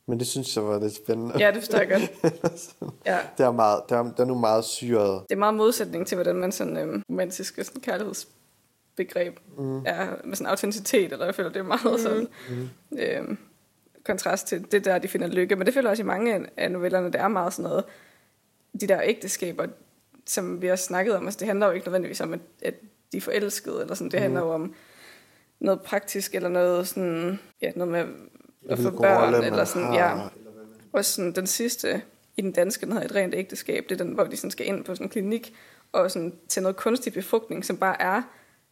Men det synes jeg var lidt spændende. ja det forstår jeg godt. Ja. Det er, meget, det er, det er nu meget syret. Det er meget modsætning til, hvordan man sådan øhm, romantisk sådan kærlighedsbegreb mm. er med sådan autenticitet, eller jeg føler, det er meget sådan mm. øhm, kontrast til det der, de finder lykke. Men det føler jeg også i mange af- novellerne, det er meget sådan noget, de der ægteskaber, som vi har snakket om, altså det handler jo ikke nødvendigvis om, at, at de er forelskede, eller sådan, det handler jo om noget praktisk, eller noget sådan, ja, noget med at få Hvilken børn, eller sådan, har, ja. Også sådan den sidste i den danske, den hedder et rent ægteskab, det er den, hvor de sådan skal ind på sådan en klinik og sådan til noget kunstig befrugtning, som bare er,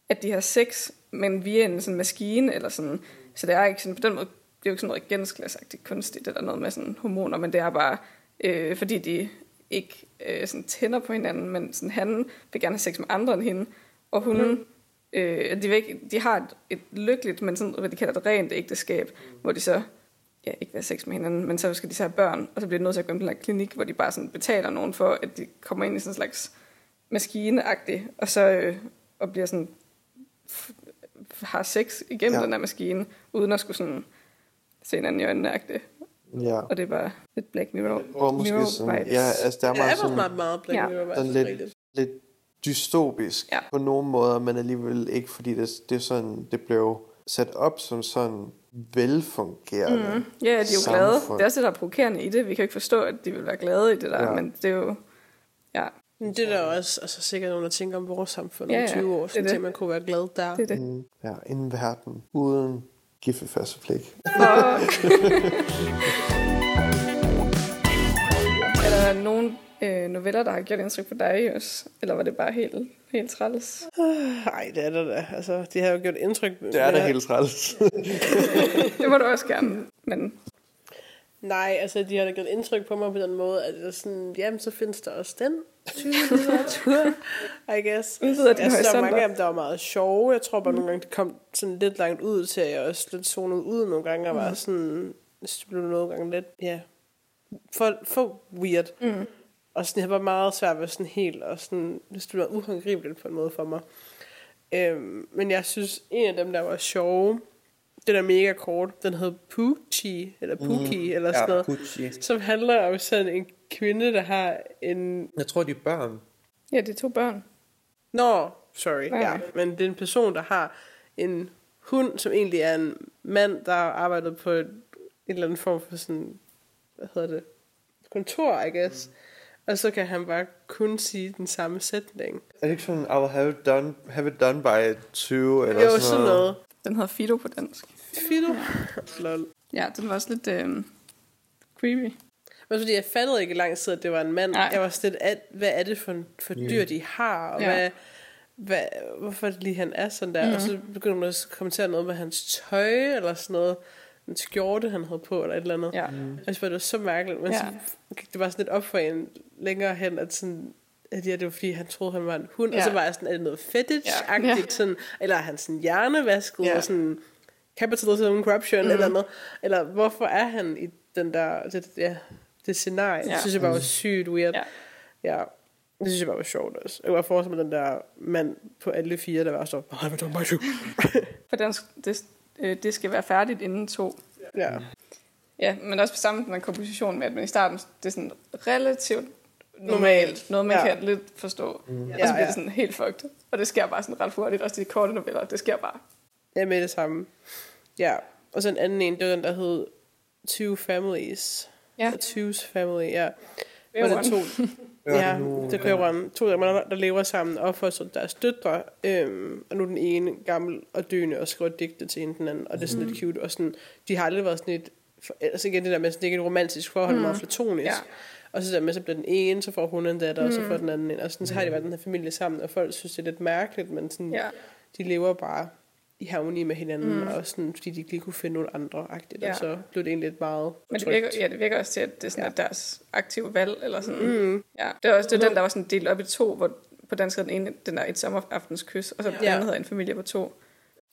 at de har sex, men via en sådan maskine, eller sådan, så det er ikke sådan, på den måde, det er jo ikke sådan noget gensklasagtigt kunstigt, eller noget med sådan hormoner, men det er bare, øh, fordi de ikke øh, sådan tænder på hinanden, men sådan, han vil gerne have sex med andre end hende, og hun, mm. Øh, de, ikke, de har et, et lykkeligt, men sådan, hvad de kalder et rent ægteskab, hvor de så ja, ikke vil have sex med hinanden, men så skal de så have børn, og så bliver de nødt til at gå ind på en klinik, hvor de bare sådan betaler nogen for, at de kommer ind i sådan en slags maskineagtigt, og så øh, og bliver sådan har sex igennem Ja. ja. den der maskine, uden at skulle sådan se hinanden i øjnene agtigt. Ja. Og det er bare lidt Black Mirror, Og måske Mirror sådan, vibes. ja, altså der er Det meget er sådan, meget, meget Black Ja. Mirror, sådan lidt, lidt dystopisk Ja. på nogle måder, men alligevel ikke, fordi det, det er sådan, det blev sat op som sådan velfungerende. Mm. Ja, de er jo glade. samfund. Det er også det, der er provokerende i det. Vi kan jo ikke forstå, at de vil være glade i det der, Ja. men det er jo... Ja, Men det er der også altså, sikkert nogen, der tænker om vores samfund Ja, om ja, 20 år, så det. man kunne være glad der. det er det. Mm, ja, en verden uden giftefærdspligt. Er der nogle øh, noveller, der har gjort indtryk på dig også? Eller var det bare helt, helt træls? Nej, det er der da. Altså, de har jo gjort indtryk. Det er da helt træls. Det må du også gerne. Men Nej, altså de har da gjort indtryk på mig på den måde, at det er sådan, jamen så findes der også den litteratur, I guess. Udvider din jeg synes, der er mange af dem, der var meget sjove. Jeg tror bare nogle gange, det kom sådan lidt langt ud til, at jeg også lidt zonede ud nogle gange, og var sådan, jeg synes, det blev nogle gange lidt, ja, for, for weird. Mm. Og sådan, jeg var meget svært ved sådan helt, og sådan, det blev uhåndgribeligt på en måde for mig. Øhm, men jeg synes, en af dem, der var sjove, den er mega kort, den hed Poochie, eller Pookie, mm. eller sådan noget, Gucci. som handler om sådan en kvinde, der har en... Jeg tror, de er børn. ja, det er to børn. Nå, sorry, Nej. ja. Men det er en person, der har en hund, som egentlig er en mand, der har arbejdet på et, et eller andet form for sådan, hvad hedder det, kontor, I guess. Mm. Og så kan han bare kun sige den samme sætning. Er det ikke sådan, I will have it done, have it done by two, eller Jo, sådan noget. Den hedder Fido på dansk. Fido. Lol. Ja, den var også lidt øh, creepy. Men fordi jeg fattede ikke lang tid, at det var en mand. Nej. Jeg var sådan lidt, at, hvad er det for, for dyr, de har, og Ja. hvad, hvad, hvorfor lige, han er sådan der. Mm. Og så begyndte man at kommentere noget med hans tøj, eller sådan noget. En skjorte, han havde på, eller et eller andet. Ja. Og jeg synes det var så mærkeligt. Men ja. Så gik det bare sådan lidt op for en længere hen, at sådan, at ja, det var fordi, han troede, han var en hund. Ja. Og så var jeg sådan, er det noget fetish-agtigt? Ja. Ja. Sådan, eller er han sådan hjernevasket? Ja. Og sådan capitalism, corruption, mm. eller noget. Eller hvorfor er han i den der, det, ja, det scenarie? Ja. Det synes jeg bare var sygt weird. Ja. ja. Det synes jeg bare var sjovt også. Jeg var forestille mig den der mand på alle fire, der var så. For den, det, øh, det skal være færdigt inden to. ja. Ja, men også på samme med komposition med, at man i starten, det er sådan relativt normalt, noget man Ja. ja. kan lidt forstå. Mm. Og så Ja, bliver ja. det sådan helt fucked. Og det sker bare sådan ret hurtigt, også de korte noveller, det sker bare. Jeg er med det samme. Ja. Og så en anden en, det var den, der hed Two Families. Ja. A Two's Family, ja. Hvor det to, ja, det er røveren. To der, der lever sammen og får så deres døtre. Øhm, og nu er den ene gammel og døende og skriver digte til hende den anden. Og det er sådan lidt cute. Og sådan, de har aldrig været sådan et... For, altså igen det der med, sådan, det er ikke et romantisk forhold, mm. meget platonisk. Ja. Og så der med, så bliver den ene, så får hun en datter, mm. og så får den anden en. Og sådan, så har de været den her familie sammen, og folk synes, det er lidt mærkeligt, men sådan, Ja. de lever bare i harmoni med hinanden, mm. og sådan, fordi de ikke lige kunne finde nogen andre agtigt, ja. Og så blev det egentlig lidt meget Men det virker, ja, det virker også til, at det er sådan, ja. at deres aktive valg, eller sådan. Mm. Ja, det er også det er den, der var sådan delt op i to, hvor på dansk hedder den ene, den der et sommeraftenens kys, og så den Ja. anden hedder en familie på to.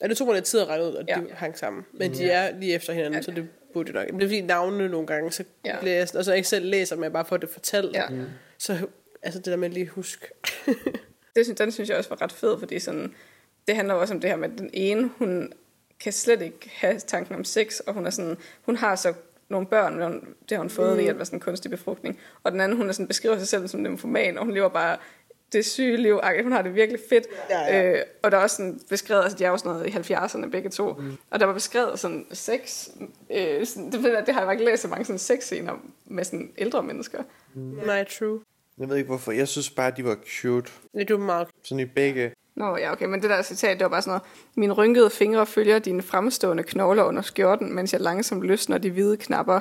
Ja, det tog mig lidt tid at regne ud, at de Ja. hang sammen. Men de er lige efter hinanden, Ja. så det burde det nok. Men det er fordi navnene nogle gange, så Ja. bliver jeg sådan, og så ikke selv læser, men jeg bare får det fortalt. Ja. Så altså det der med lige husk. Det synes, den synes jeg også var ret fed, fordi sådan, det handler også om det her med, at den ene, hun kan slet ikke have tanken om sex, og hun er sådan, hun har så nogle børn, men hun- det har hun fået mm. ved hjælp af sådan en kunstig befrugtning. Og den anden, hun er sådan, beskriver sig selv som nymfoman, og hun lever bare det syge liv. Hun har det virkelig fedt. Ja, ja. Øh, og der er også sådan beskrevet, altså de er jo sådan noget i 70'erne begge to, mm. og der var beskrevet sådan sex. Øh, sådan, det, det har jeg bare ikke læst så mange sådan sexscener med sådan ældre mennesker. Nej, true. Jeg ved ikke hvorfor. Jeg synes bare, de var cute. Det er meget Sådan i begge. Nå ja, okay, men det der citat, det var bare sådan noget. Mine rynkede fingre følger dine fremstående knogler under skjorten, mens jeg langsomt løsner de hvide knapper.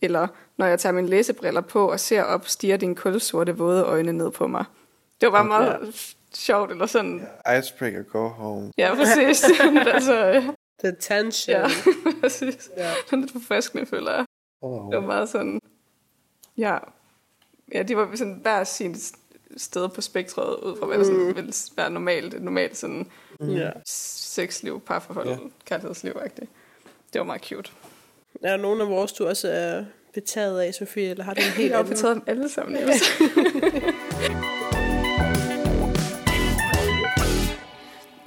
Eller når jeg tager mine læsebriller på og ser op, stiger dine kulsorte våde øjne ned på mig. Det var bare meget sjovt, eller sådan. Icebreaker, go home. Ja, præcis. altså, The tension. ja, præcis. Ja. Sådan lidt forfriskende, føler jeg. Oh. Det var meget sådan, ja. Ja, de var sådan hver sin sted på spektret, ud fra hvad der sådan ville være normalt, et normalt sådan ja. sexliv, parforhold, ja. kærlighedsliv -agtigt. Det var meget cute. Er der nogen af vores, du også er betaget af, Sofie, eller har du en helt Jeg har anden? taget dem alle sammen. Ja.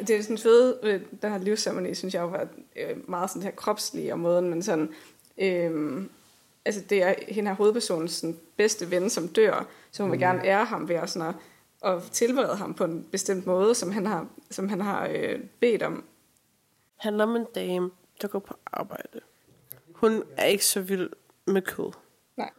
det er sådan fede ved den her livsceremoni, synes jeg var øh, meget sådan her kropslige og måden, men sådan, øh, altså det er hende her hovedpersonens sådan, bedste ven, som dør, så hun vil gerne ære ham ved at, sådan at, at tilberede ham på en bestemt måde, som han har, som han har øh, bedt om. handler om en dame, der går på arbejde. Hun er ikke så vild med kød. Nej.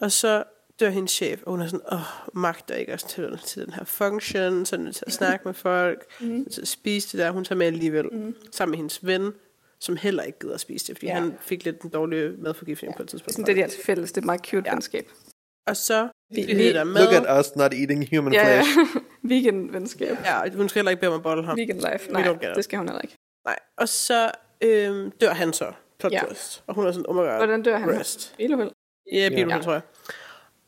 Og så dør hendes chef, og hun er sådan, åh, magter ikke også til, til den her function, så er nødt til at snakke med folk, mm. til at spise det der, hun tager med alligevel, mm. sammen med hendes ven, som heller ikke gider at spise det, fordi Ja. han fik lidt en dårlig madforgiftning ja. på et tidspunkt. Sådan det, de har til fælles, det er et meget cute Ja. venskab. Og så Vi- vi, med. Look at us not eating human Ja, ja. flesh. Weekend-venskab. Ja, hun skal heller ikke bede om at bolle ham. Weekend life. Nej, det skal hun heller ikke. Nej. Og så øhm, dør han så. Plot Ja. twist. Og hun er sådan, oh my god. Hvordan dør han? Rest. Biluheld. Ja, bilen, Ja. ja. tror jeg.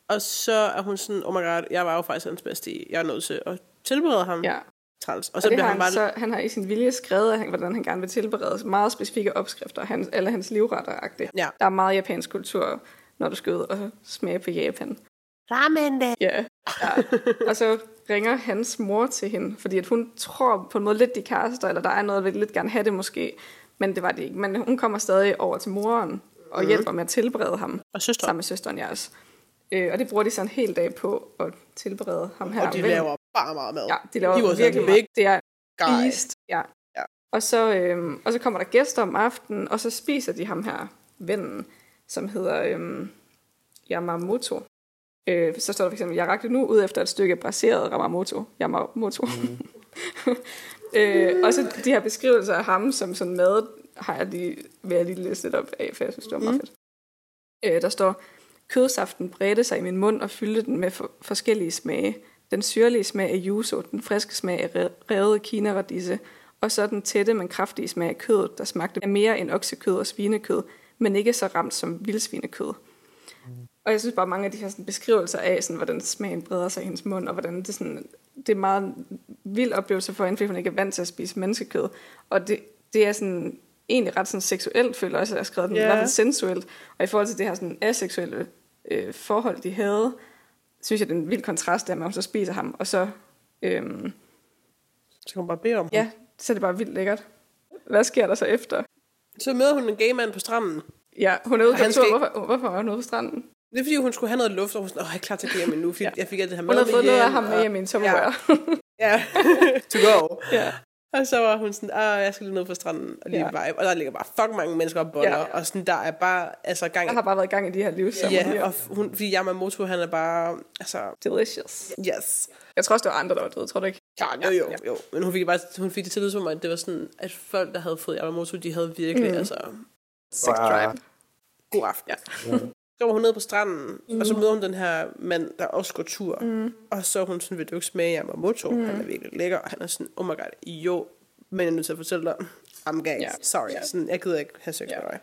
Og så er hun sådan, oh my god, jeg var jo faktisk hans bedste i. Jeg er nødt til at tilberede ham. Ja. Træls. Og Og så det bliver har han bare... så, han har i sin vilje skrevet, han, hvordan han gerne vil tilberede meget specifikke opskrifter, hans, eller hans livretter -agtigt. Ja. Der er meget japansk kultur, når du skal ud og smage på Japan. Ramen det. Ja. ja. Og så ringer hans mor til hende, fordi at hun tror på en måde lidt, de kærester, eller der er noget, vil lidt gerne have det måske, men det var det ikke. Men hun kommer stadig over til moren og hjælper med at tilberede ham, Og søster. sammen med søsteren jeres. Øh, og det bruger de så en hel dag på at tilberede ham her. Og de Ven. laver bare meget mad. Ja, de laver a virkelig big meget. Det er beast. Ja. Ja. Og, så, øhm, og så kommer der gæster om aftenen, og så spiser de ham her, vennen, som hedder øhm, Yamamoto. Øh, så står der for eksempel, jeg rakte nu ud efter et stykke braseret Yamamoto. Yamamoto. Mm. øh, og så de her beskrivelser af ham som sådan mad, har jeg lige, vil jeg lige læse lidt op af, for jeg synes, det var meget Mm. fedt. Øh, der står, kødsaften bredte sig i min mund og fyldte den med for- forskellige smage. Den syrlige smag af yuzu, den friske smag af re- revet kinaradisse, og så den tætte, men kraftige smag af kødet, der smagte af mere end oksekød og svinekød, men ikke så ramt som vildsvinekød. Og jeg synes bare, mange af de her sådan, beskrivelser af, sådan, hvordan smagen breder sig i hendes mund, og hvordan det, sådan, det er meget en vild oplevelse for hende, fordi hun ikke er vant til at spise menneskekød. Og det, det er sådan, egentlig ret sådan seksuelt, føler jeg også, at jeg har skrevet den, Ja. i hvert fald sensuelt. Og i forhold til det her sådan, aseksuelle øh, forhold, de havde, synes jeg, det er en vild kontrast, der med, at hun så spiser ham, og så, øhm, Så kan hun bare bede om ja, så er det bare vildt lækkert. Hvad sker der så efter? Så møder hun en gay mand på stranden. Ja, hun er ude Og han skal- Hvorfor, hvorfor var hun ude på stranden? Det er fordi, hun skulle have noget luft, og hun sådan, åh, jeg er klar til at hjem nu, fordi Ja. jeg fik alt det her Hun mad havde fået noget af ham med hjem i en sommervejr. Ja, to go. ja. Og så var hun sådan, ah, jeg skal lige ned på stranden og lige Ja. vibe. Og der ligger bare fuck mange mennesker og boller. Ja. Ja. Og sådan, der er bare, altså gang Jeg har bare været i gang i de her livsceremonier. Ja, og hun, fordi Yamamoto, han er bare, altså, Delicious. yes. Jeg tror også, det var andre, der var døde, tror du ikke? Ja, jo, jo, jo. Men hun fik, bare, hun fik det til som om, at det var sådan, at folk, der havde fået Yamamoto, de havde virkelig, mm. altså, Sex drive. god aften. Ja. Var hun nede på stranden, mm. og så møder hun den her mand, der også går tur. Mm. Og så er hun sådan, vil du ikke smage Yamamoto? Mm. Han er virkelig lækker, og han er sådan, oh my god, jo, men jeg er nødt til at fortælle dig, I'm gay, Ja. sorry, Ja. sådan, jeg gider ikke have sex Ja. med dig.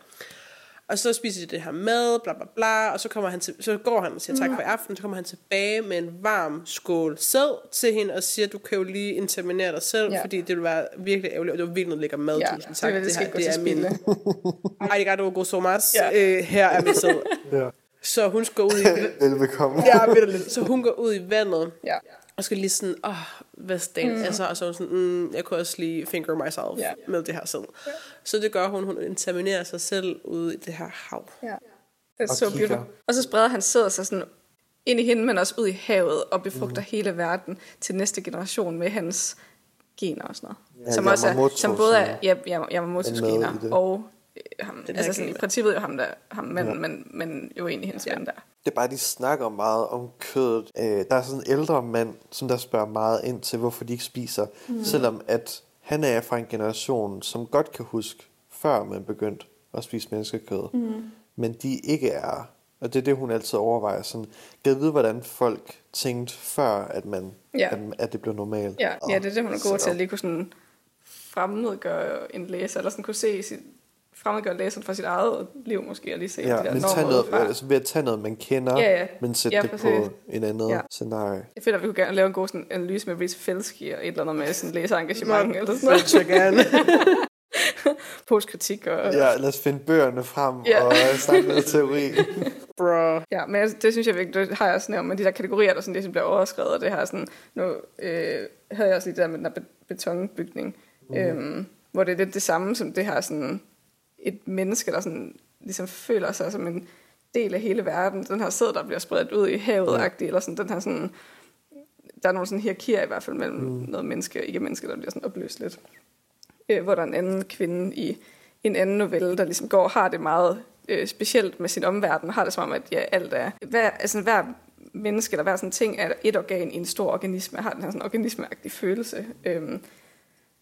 Og så spiser de det her mad, bla bla bla, og så, kommer han til, så går han og siger tak for i aften, så kommer han tilbage med en varm skål sæd til hende og siger, du kan jo lige interminere dig selv, Ja. fordi det vil være virkelig ærgerligt, og det var virkelig noget lækker mad, Ja, tusind det tak. vil det skal her, gå til er min, arigato gozaimasu, Ja. øh, her er min sæd. Ja. Så hun skal ud i, Velbekomme. ja, så hun går ud i vandet, Ja. Og skal lige sådan, åh, oh, hvad sten, mm. altså, og så er hun sådan, mm, jeg kunne også lige finger myself yeah. med det her selv. Yeah. Så det gør hun, hun intiminerer sig selv ud i det her hav. Ja. Det er Og så kigger. beautiful. Og så spreder han sidder sig sådan ind i hende, men også ud i havet og befrugter mm. hele verden til næste generation med hans gener og sådan noget. Ja, som også er, som både er ja, ja, Yamamoto's er gener og ham, Den altså sådan, i princippet jo ham, der, ham manden, ja. men, men jo egentlig hendes ja. ven der. Det er bare, de snakker meget om kødet. Øh, der er sådan en ældre mand, som der spørger meget ind til, hvorfor de ikke spiser. Mm. Selvom at han er fra en generation, som godt kan huske, før man begyndte at spise menneskekød. Mm. Men de ikke er. Og det er det, hun altid overvejer. Sådan, kan vide, hvordan folk tænkte før, at, man, Ja. at, at det blev normalt? Ja, ja, det er det, hun er god til, at lige kunne sådan fremmedgøre en læser, eller sådan kunne se sit, fremmedgøre læseren fra sit eget liv måske, og lige se de Ja, der men tage noget, udefra. altså ved at tage noget, man kender, Ja, ja. men sætte Ja, det præcis. på en andet Ja. scenarie. Jeg føler, at vi kunne gerne lave en god sådan, analyse med Reese Felsky og et eller andet med sådan læserengagement eller sådan noget. Så gerne. Postkritik og... Ja, lad os finde bøgerne frem Ja. og snakke noget teori. Bro. Ja, men jeg, det synes jeg virkelig, det har jeg også nævnt med de der kategorier, der sådan, det, som bliver overskrevet, og det her sådan, nu øh, havde jeg også lige det der med den der be- betonbygning, mm. øhm, hvor det er lidt det samme som det her sådan, et menneske, der sådan, ligesom føler sig som en del af hele verden, den her sæd, der bliver spredt ud i havet ja. eller sådan, den her sådan, der er nogle sådan hierarkier i hvert fald mellem mm. noget menneske og ikke-menneske, der bliver sådan opløst lidt. Øh, hvor der er en anden kvinde i en anden novelle, der ligesom går og har det meget øh, specielt med sin omverden, har det som om, at ja, alt er, hver, altså hver menneske eller hver sådan ting er et organ i en stor organisme, har den her sådan organismeagtig følelse. Øhm,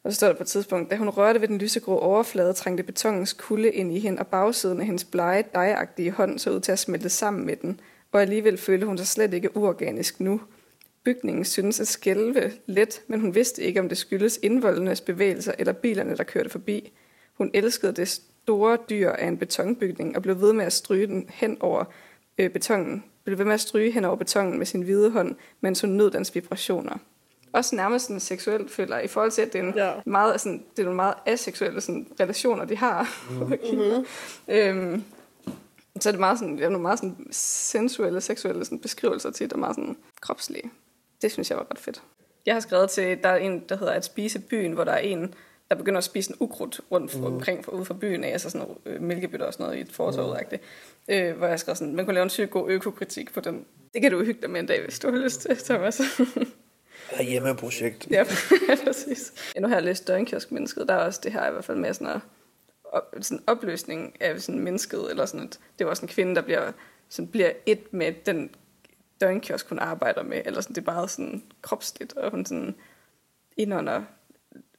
og så står der på et tidspunkt, da hun rørte ved den lysegrå overflade, trængte betongens kulde ind i hende, og bagsiden af hendes blege, dejagtige hånd så ud til at smelte sammen med den, og alligevel følte hun sig slet ikke uorganisk nu. Bygningen syntes at skælve let, men hun vidste ikke, om det skyldes indvoldenes bevægelser eller bilerne, der kørte forbi. Hun elskede det store dyr af en betonbygning og blev ved med at stryge den hen over øh, betongen. Blev ved med at stryge hen over betongen med sin hvide hånd, mens hun nød dens vibrationer. Også nærmest sådan seksuelt føler i forhold til, at det er, en Ja. meget, sådan, det er nogle meget aseksuelle sådan, relationer, de har. Mm-hmm. øhm, så er det meget sådan, det er nogle meget sådan sensuelle, seksuelle sådan beskrivelser til, der er meget sådan kropslige. Det synes jeg var ret fedt. Jeg har skrevet til, der er en, der hedder At spise byen, hvor der er en, der begynder at spise en ukrudt rundt mm. omkring for, ude fra byen af, altså sådan noget øh, mælkebytter og sådan noget i et fortov, mm. øh, hvor jeg har skrevet sådan, man kunne lave en sygt god økokritik på den. Det kan du hygge dig med en dag, hvis du har lyst til, Thomas. Og hjemmeprojekt. ja, præcis. Ja, nu har jeg læst Døgnkiosk-mennesket, der er også det her i hvert fald med sådan en op, sådan opløsning af sådan mennesket, eller sådan at det var sådan en kvinde, der bliver, sådan bliver et med den døgnkiosk, hun arbejder med, eller sådan, det er bare sådan kropsligt, og hun sådan indånder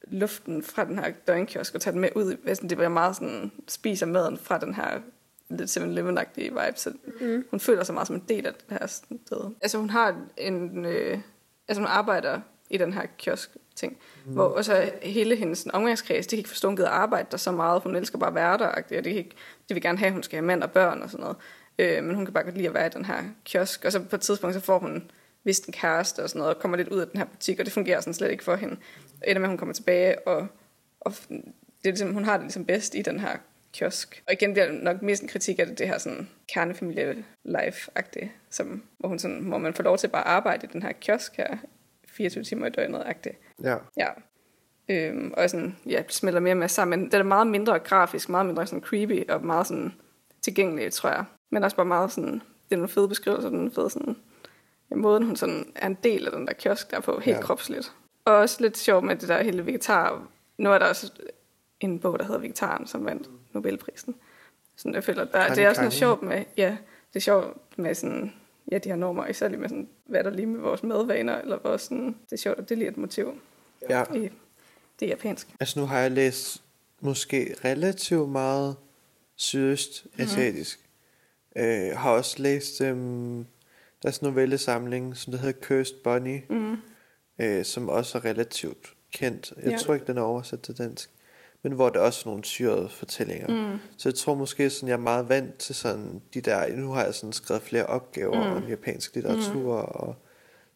luften fra den her døgnkiosk og tager den med ud. Altså, det bliver meget sådan, spiser maden fra den her lidt 7-Eleven-agtige vibe, så mm. hun føler sig meget som en del af det her sted. Altså hun har en, øh, altså hun arbejder i den her kiosk ting, mm. hvor også hele hendes omgangskreds, de kan ikke forstå, hun gider arbejde der så meget, hun elsker bare at være der, og de, kan ikke, de vil gerne have, at hun skal have mand og børn og sådan noget. Øh, men hun kan bare godt lide at være i den her kiosk, og så på et tidspunkt, så får hun vist en kæreste og sådan noget, og kommer lidt ud af den her butik, og det fungerer sådan slet ikke for hende. Ender med, at hun kommer tilbage, og, og det er ligesom, hun har det ligesom bedst i den her kiosk. Og igen, det er nok mest en kritik af det, det her sådan kernefamilie-life-agtige, som, hvor, hun sådan, hvor man får lov til bare at arbejde i den her kiosk her 24 timer i døgnet-agtigt. Ja. Ja. Øhm, og sådan, ja, smelter mere og mere sammen. Men det er meget mindre grafisk, meget mindre sådan creepy, og meget sådan tilgængeligt, tror jeg. Men også bare meget sådan, det er nogle fede beskrivelser, den fede sådan, måden hun sådan er en del af den der kiosk der på, helt ja. kropsligt. Og også lidt sjovt med det der hele vegetar. Nu er der også en bog, der hedder Vegetaren, som vandt Nobelprisen. Sådan, jeg føler, der, det er også noget sjovt med, ja, det er sjovt med sådan, ja, de her normer, især lige med sådan, hvad er der lige med vores madvaner, eller vores sådan, det er sjovt, at det er lige et motiv ja. i det japanske. Altså nu har jeg læst måske relativt meget sydøst-asiatisk. Mm. Øh, har også læst, øhm, der er sådan en novellesamling, som der hedder Cursed Bunny, Mm. øh, som også er relativt kendt. Jeg Ja. tror ikke, den er oversat til dansk. Men hvor der også er nogle syrede fortællinger. Mm. Så jeg tror måske, sådan, jeg er meget vant til sådan de der, nu har jeg sådan skrevet flere opgaver mm. om japansk litteratur mm. og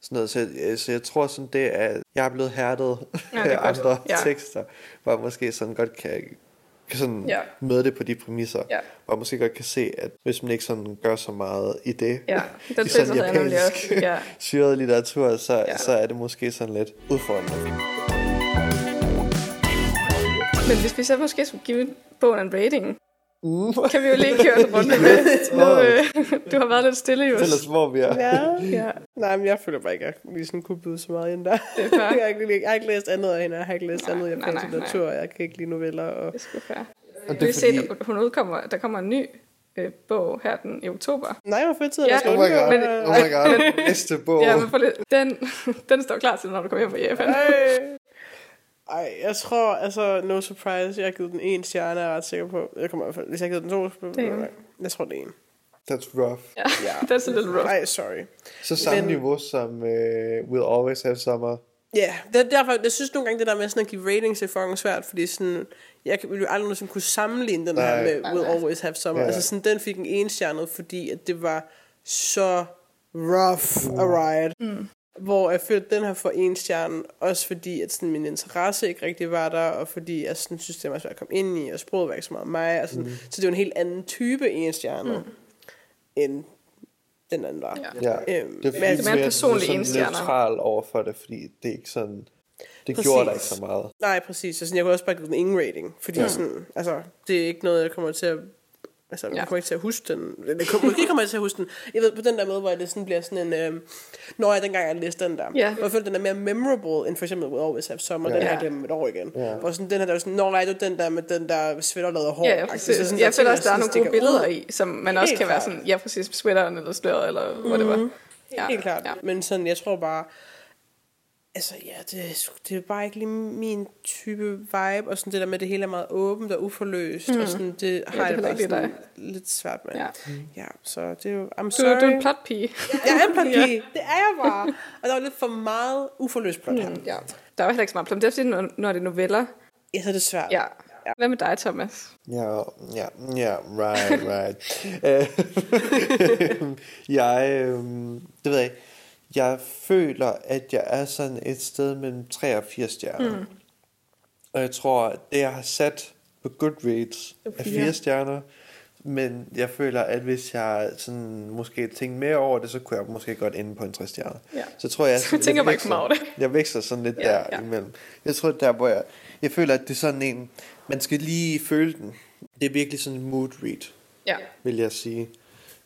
sådan noget. Så jeg, så jeg tror sådan, det er, jeg er blevet hærdet Ja, af godt. andre Ja. tekster, hvor jeg måske sådan godt kan, kan sådan Ja. møde det på de præmisser. Ja. Hvor jeg måske godt kan se, at hvis man ikke sådan gør så meget i det, Ja, den i sådan japansk. Ja. syret litteratur, så, ja. så er det måske sådan lidt udfordrende. Men hvis vi så måske skulle give bogen en rating, kan vi jo lige køre en runde med. Nu, øh, du har været lidt stille, jo. Ellers hvor vi er. Ja. Ja, Nej, men jeg føler bare ikke, at jeg lige sådan kunne byde så meget ind der. det er jeg, har ikke, jeg har ikke læst andet af hende, jeg har ikke læst Nej, andet nej, japansk litteratur, og jeg kan ikke lide noveller. Og... Det er sgu fair. Og Vi det er set, fordi, at hun udkommer, der kommer en ny øh, bog her den i oktober. Nej, hvor fedt tid, Ja. skal oh my god, Men- oh my god, næste bog. Ja, men for lidt, den, den står klar til, når du kommer hjem fra Japan. Ej. Ej, jeg tror, altså, no surprise, jeg har givet den en stjerne, jeg er ret sikker på. Jeg kommer i hvert fald, hvis jeg har givet den to, så Damn. jeg tror det er en. That's rough. Ja, Ja. that's a little rough. Ej, sorry. Så samme Men- niveau som uh, We'll Always Have Summer. Ja, yeah, det er derfor, jeg synes nogle gange, det der med sådan at give ratings er fucking svært, fordi sådan, jeg ville jo aldrig nogensinde kunne sammenligne den her Nej. med Nej, Will nej. Always Have Summer. Ja. Altså sådan, den fik en enstjernet, fordi at det var så rough a ride. Mm. Hvor jeg følte, at den her får en stjerne, også fordi, at sådan, min interesse ikke rigtig var der, og fordi jeg sådan, synes, det var svært at komme ind i, og sproget var ikke så meget mig. Og sådan, mm. Så det var en helt anden type en stjerne, mm. end den anden var. Ja. Ja. Øhm, Det er men- fordi, Det er mere en personlig er enstjerner. sådan neutral over for det, fordi det er ikke sådan... Det Præcis. gjorde der ikke så meget. Nej, præcis. Altså, jeg kunne også bare give den ingen rating, fordi ja. sådan, altså, det er ikke noget, jeg kommer til at Altså, jeg Ja. kommer ikke til at huske den. Eller kommer, måske kommer jeg til at huske den. Jeg ved, på den der måde, hvor det sådan bliver sådan en... Øh, når jeg dengang jeg læste den der. Ja. Hvor jeg følte, den er mere memorable, end for eksempel Will Always Have Summer. Ja. Den jeg glemt om et år igen. Ja. Hvor sådan, den her, der var sådan, når er det den der med den der sweaterladet hår? Ja, ja, agtigt. præcis. Så sådan, jeg føler også, der er nogle sådan gode billeder ud. i, som man også Helt kan være klart. sådan, ja præcis, sweateren eller sløret eller whatever. Mm-hmm. Ja, Helt klart. Ja. Men sådan, jeg tror bare... Altså, ja, det, er det er bare ikke lige min type vibe, og sådan det der med, at det hele er meget åbent og uforløst, mm. og sådan, det har jeg det heller bare lidt svært med. Ja. ja, så det er jo, I'm Du, sorry. du er en plotpige. Jeg er en plotpige. Det er jeg bare. Og der var lidt for meget uforløst plot her. Ja. Der er jo heller ikke så meget plot. Det er fordi, når, når det er noveller. Ja, så er det svært. Ja. Hvad med dig, Thomas? Ja, ja, ja, right, right. Øh, jeg, øhm, det ved jeg ikke. Jeg føler, at jeg er sådan et sted mellem 3 og 4 stjerner. Mm. Og jeg tror, at det, jeg har sat på Goodreads, er fire. 4 stjerner. Men jeg føler, at hvis jeg sådan måske tænkte mere over det, så kunne jeg måske godt ende på en 3 stjerner. Ja. Så tror jeg, Du tænker bare ikke så over det. Jeg vækster sådan lidt Ja, der ja. imellem. Jeg tror, der hvor jeg... Jeg føler, at det er sådan en... Man skal lige føle den. Det er virkelig sådan en mood read, Ja. vil jeg sige.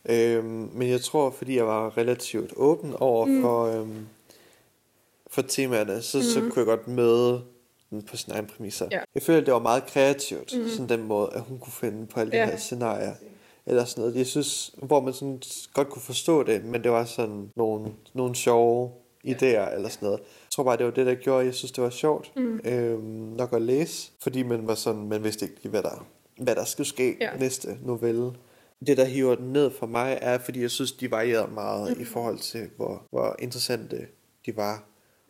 Øhm, men jeg tror, fordi jeg var relativt åben over mm. for, øhm, for temaerne, så, mm. så kunne jeg godt møde den på sin egen præmisser. Ja. Jeg føler, at det var meget kreativt, mm. sådan den måde, at hun kunne finde på alle de Ja. her scenarier. Eller sådan noget. Jeg synes, hvor man sådan godt kunne forstå det, men det var sådan nogle, nogle sjove idéer eller sådan noget. Jeg tror bare, det var det, der gjorde, jeg synes, det var sjovt mm. øhm, nok at læse. Fordi man var sådan, man vidste ikke lige, hvad der, hvad der skulle ske Ja. næste novelle. Det, der hiver den ned for mig, er, fordi jeg synes, de varierede meget mm. i forhold til, hvor, hvor interessante de var.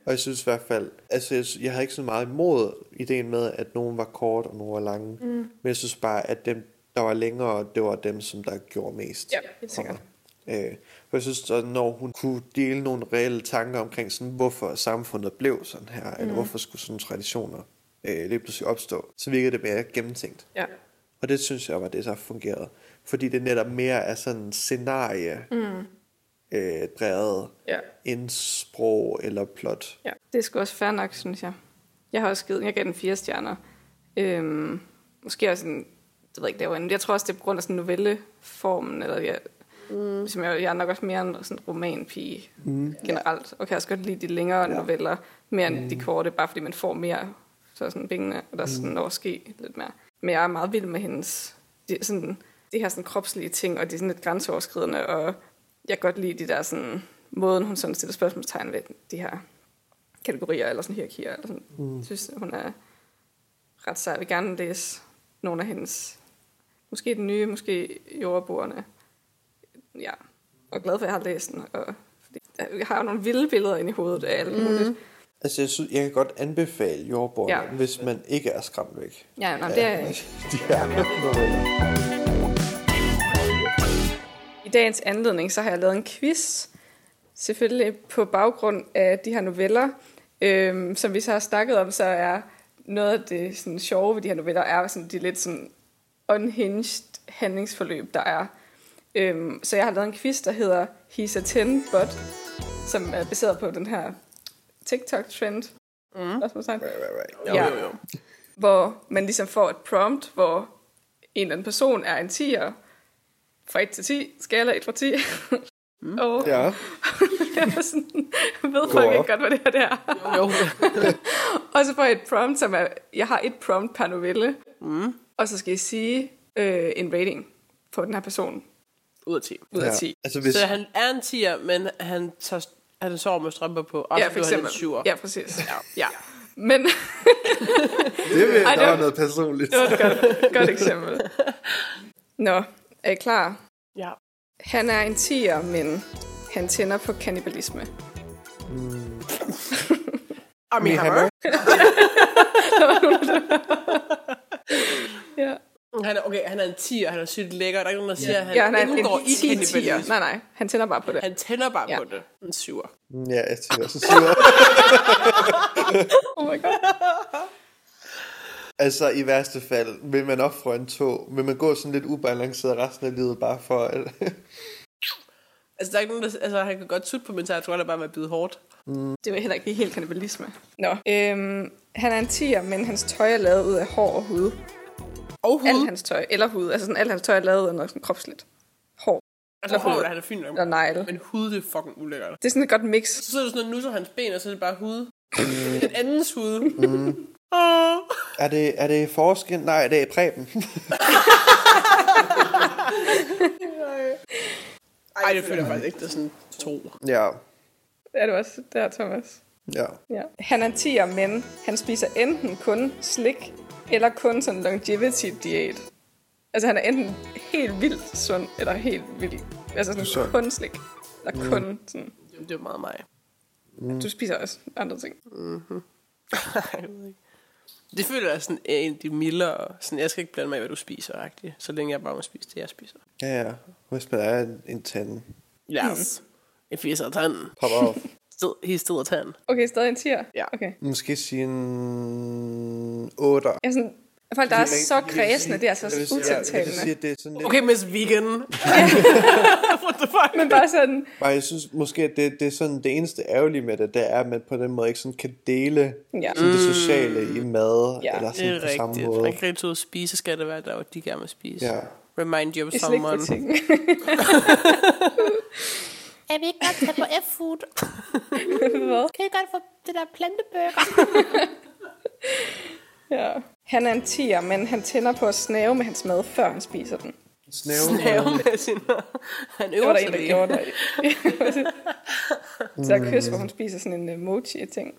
Og jeg synes i hvert fald, altså jeg, jeg havde ikke så meget imod ideen med, at nogen var kort og nogen var lange. Mm. Men jeg synes bare, at dem, der var længere, det var dem, som der gjorde mest. Ja, helt sikkert. Øh, for jeg synes, at når hun kunne dele nogle reelle tanker omkring, sådan, hvorfor samfundet blev sådan her, mm. eller hvorfor skulle sådan traditioner øh, lige pludselig opstå, så virkede det mere gennemtænkt. Ja. Og det synes jeg var det, der fungerede. Fordi det netop mere er sådan en scenarie mm. øh, drevet Ja. end sprog eller plot. Ja, det er sgu også fair nok, synes jeg. Jeg har også givet, jeg gav den fire stjerner. Øhm, måske også en, det ved jeg ikke, det jeg tror også, det er på grund af sådan novelleformen, eller jeg, mm. som jeg, jeg er nok også mere en sådan romanpige mm. generelt, og kan også godt lide de længere ja. noveller, mere end mm. de korte, bare fordi man får mere, så sådan pengene, og der sådan når ske lidt mere. Men jeg er meget vild med hendes, de, sådan, de her sådan kropslige ting, og de er sådan lidt grænseoverskridende, og jeg kan godt lide de der sådan, måden, hun sådan stiller spørgsmålstegn ved de her kategorier, eller sådan hierarkier. Eller sådan. Mm. Jeg synes, hun er ret sej. Jeg vil gerne læse nogle af hendes, måske den nye, måske jordboerne. Ja, og glad for, at jeg har læst den. Og, fordi jeg har jo nogle vilde billeder inde i hovedet af alt muligt. Altså, jeg, synes, jeg kan godt anbefale jordbord, Ja. hvis man ikke er skræmt væk. Ja, nej, det er De her noveller. Dagens anledning, så har jeg lavet en quiz, selvfølgelig på baggrund af de her noveller. Øhm, som vi så har snakket om, så er noget af det sådan, sjove ved de her noveller, er sådan, de lidt sådan unhinged handlingsforløb, der er. Øhm, så jeg har lavet en quiz, der hedder He's a 10 But, som er baseret på den her TikTok-trend. Mm. Right, right, right. Jo, Ja. jo, jo. Hvor man ligesom får et prompt, hvor en eller anden person er en 10'er, fra 1 til 10, skala 1 fra 10. Mm. og Ja, jeg var sådan, ved folk ikke godt, hvad det her det er. jo. Og så får jeg et prompt, som er, jeg har et prompt per novelle. Mm. Og så skal jeg sige øh, en rating på den her person Ud af 10. ud af ja. 10. Altså, hvis, Så han er en 10'er, men han, tager, han sover med strømper på, og Ja, for han eksempel. 7'er. Ja, præcis. Ja. ja. Men det, vil, Ej, der var- noget personligt. det var et godt, godt eksempel. Nå, er I klar? ja. Han er en 10'er, men han tænder på kannibalisme. Men han Hammer. Ja, Han er, okay, han er en 10'er, han er sygt lækker. Der er ikke nogen, der siger, at han, ja han er en, en i 10 10'er. kannibalisme. Nej, nej, han tænder bare på det. Han tænder bare Ja. på det. En 7'er. Ja, jeg tænker også syver. Oh my god. Altså, i værste fald, vil man ofre en tog, vil man gå sådan lidt ubalanceret resten af livet, bare for at... Altså, der er ikke nogen, der, altså, han kan godt sutte på min jeg tror, det er bare med at bide hårdt. Det var heller ikke helt kannibalisme. Nå, øhm, han er en 10'er, men hans tøj er lavet ud af hår og hud. Og hud. Alt hans tøj, eller hud. Altså sådan, alt hans tøj er lavet af noget sådan kropsligt. Hår altså, hår, der han er fint nok. eller negle. Men hud, det er fucking ulækkert. Det er sådan et godt mix. Så sidder du sådan og nusser hans ben, og så er det bare hud. en andens hud. Mm. Oh. er, det, er det forskel? Nej, det er Preben. Ej, det føler jeg faktisk ikke, det er sådan to. ja, Det er det også der, Thomas. ja. Ja. Han er en 10'er, men han spiser enten kun slik, eller kun sådan longevity diæt. Altså han er enten helt vildt sund, eller helt vildt... Altså sådan Sund. kun slik. Eller kun sådan... Det er meget mig. Du spiser også andre ting. jeg ved ikke. Det føler jeg sådan en af de mildere. Sådan, jeg skal ikke blande mig i, hvad du spiser, -agtigt, så længe jeg bare må spise det, jeg spiser. Ja, ja. Hvis man er en, en tand, Yes. Jeg fiser tanden. pop off. Sted, he still a tan. Okay, stadig en 10'er? Ja. Okay. Måske sige en 8. Jeg er sådan, folk, der er så kredsende, det er så Jeg vil sige, jeg vil utiltalende. at det er lidt... Okay, Miss Vegan. What the fuck? Men bare sådan, Bare jeg synes måske, at det, det er sådan det eneste ærgerlige med det, det er, at man på den måde ikke sådan kan dele ja. sådan det sociale i mad, Ja, eller Det sådan er på samme rigtigt. måde. Man kan ikke ud og spise, skal det være der, hvor de gerne vil spise. Ja. Remind you of I someone. Jeg vil ikke godt tage på F-food. Hvad? Kan jeg godt få det der plantebøger? Ja. Han er en 10'er, men han tænder på at snave med hans mad, før han spiser den. Snæve. Snæve med sin... Han Det var øver der sig en, der gjorde der. Så der er kys, hvor hun spiser sådan en emoji-ting.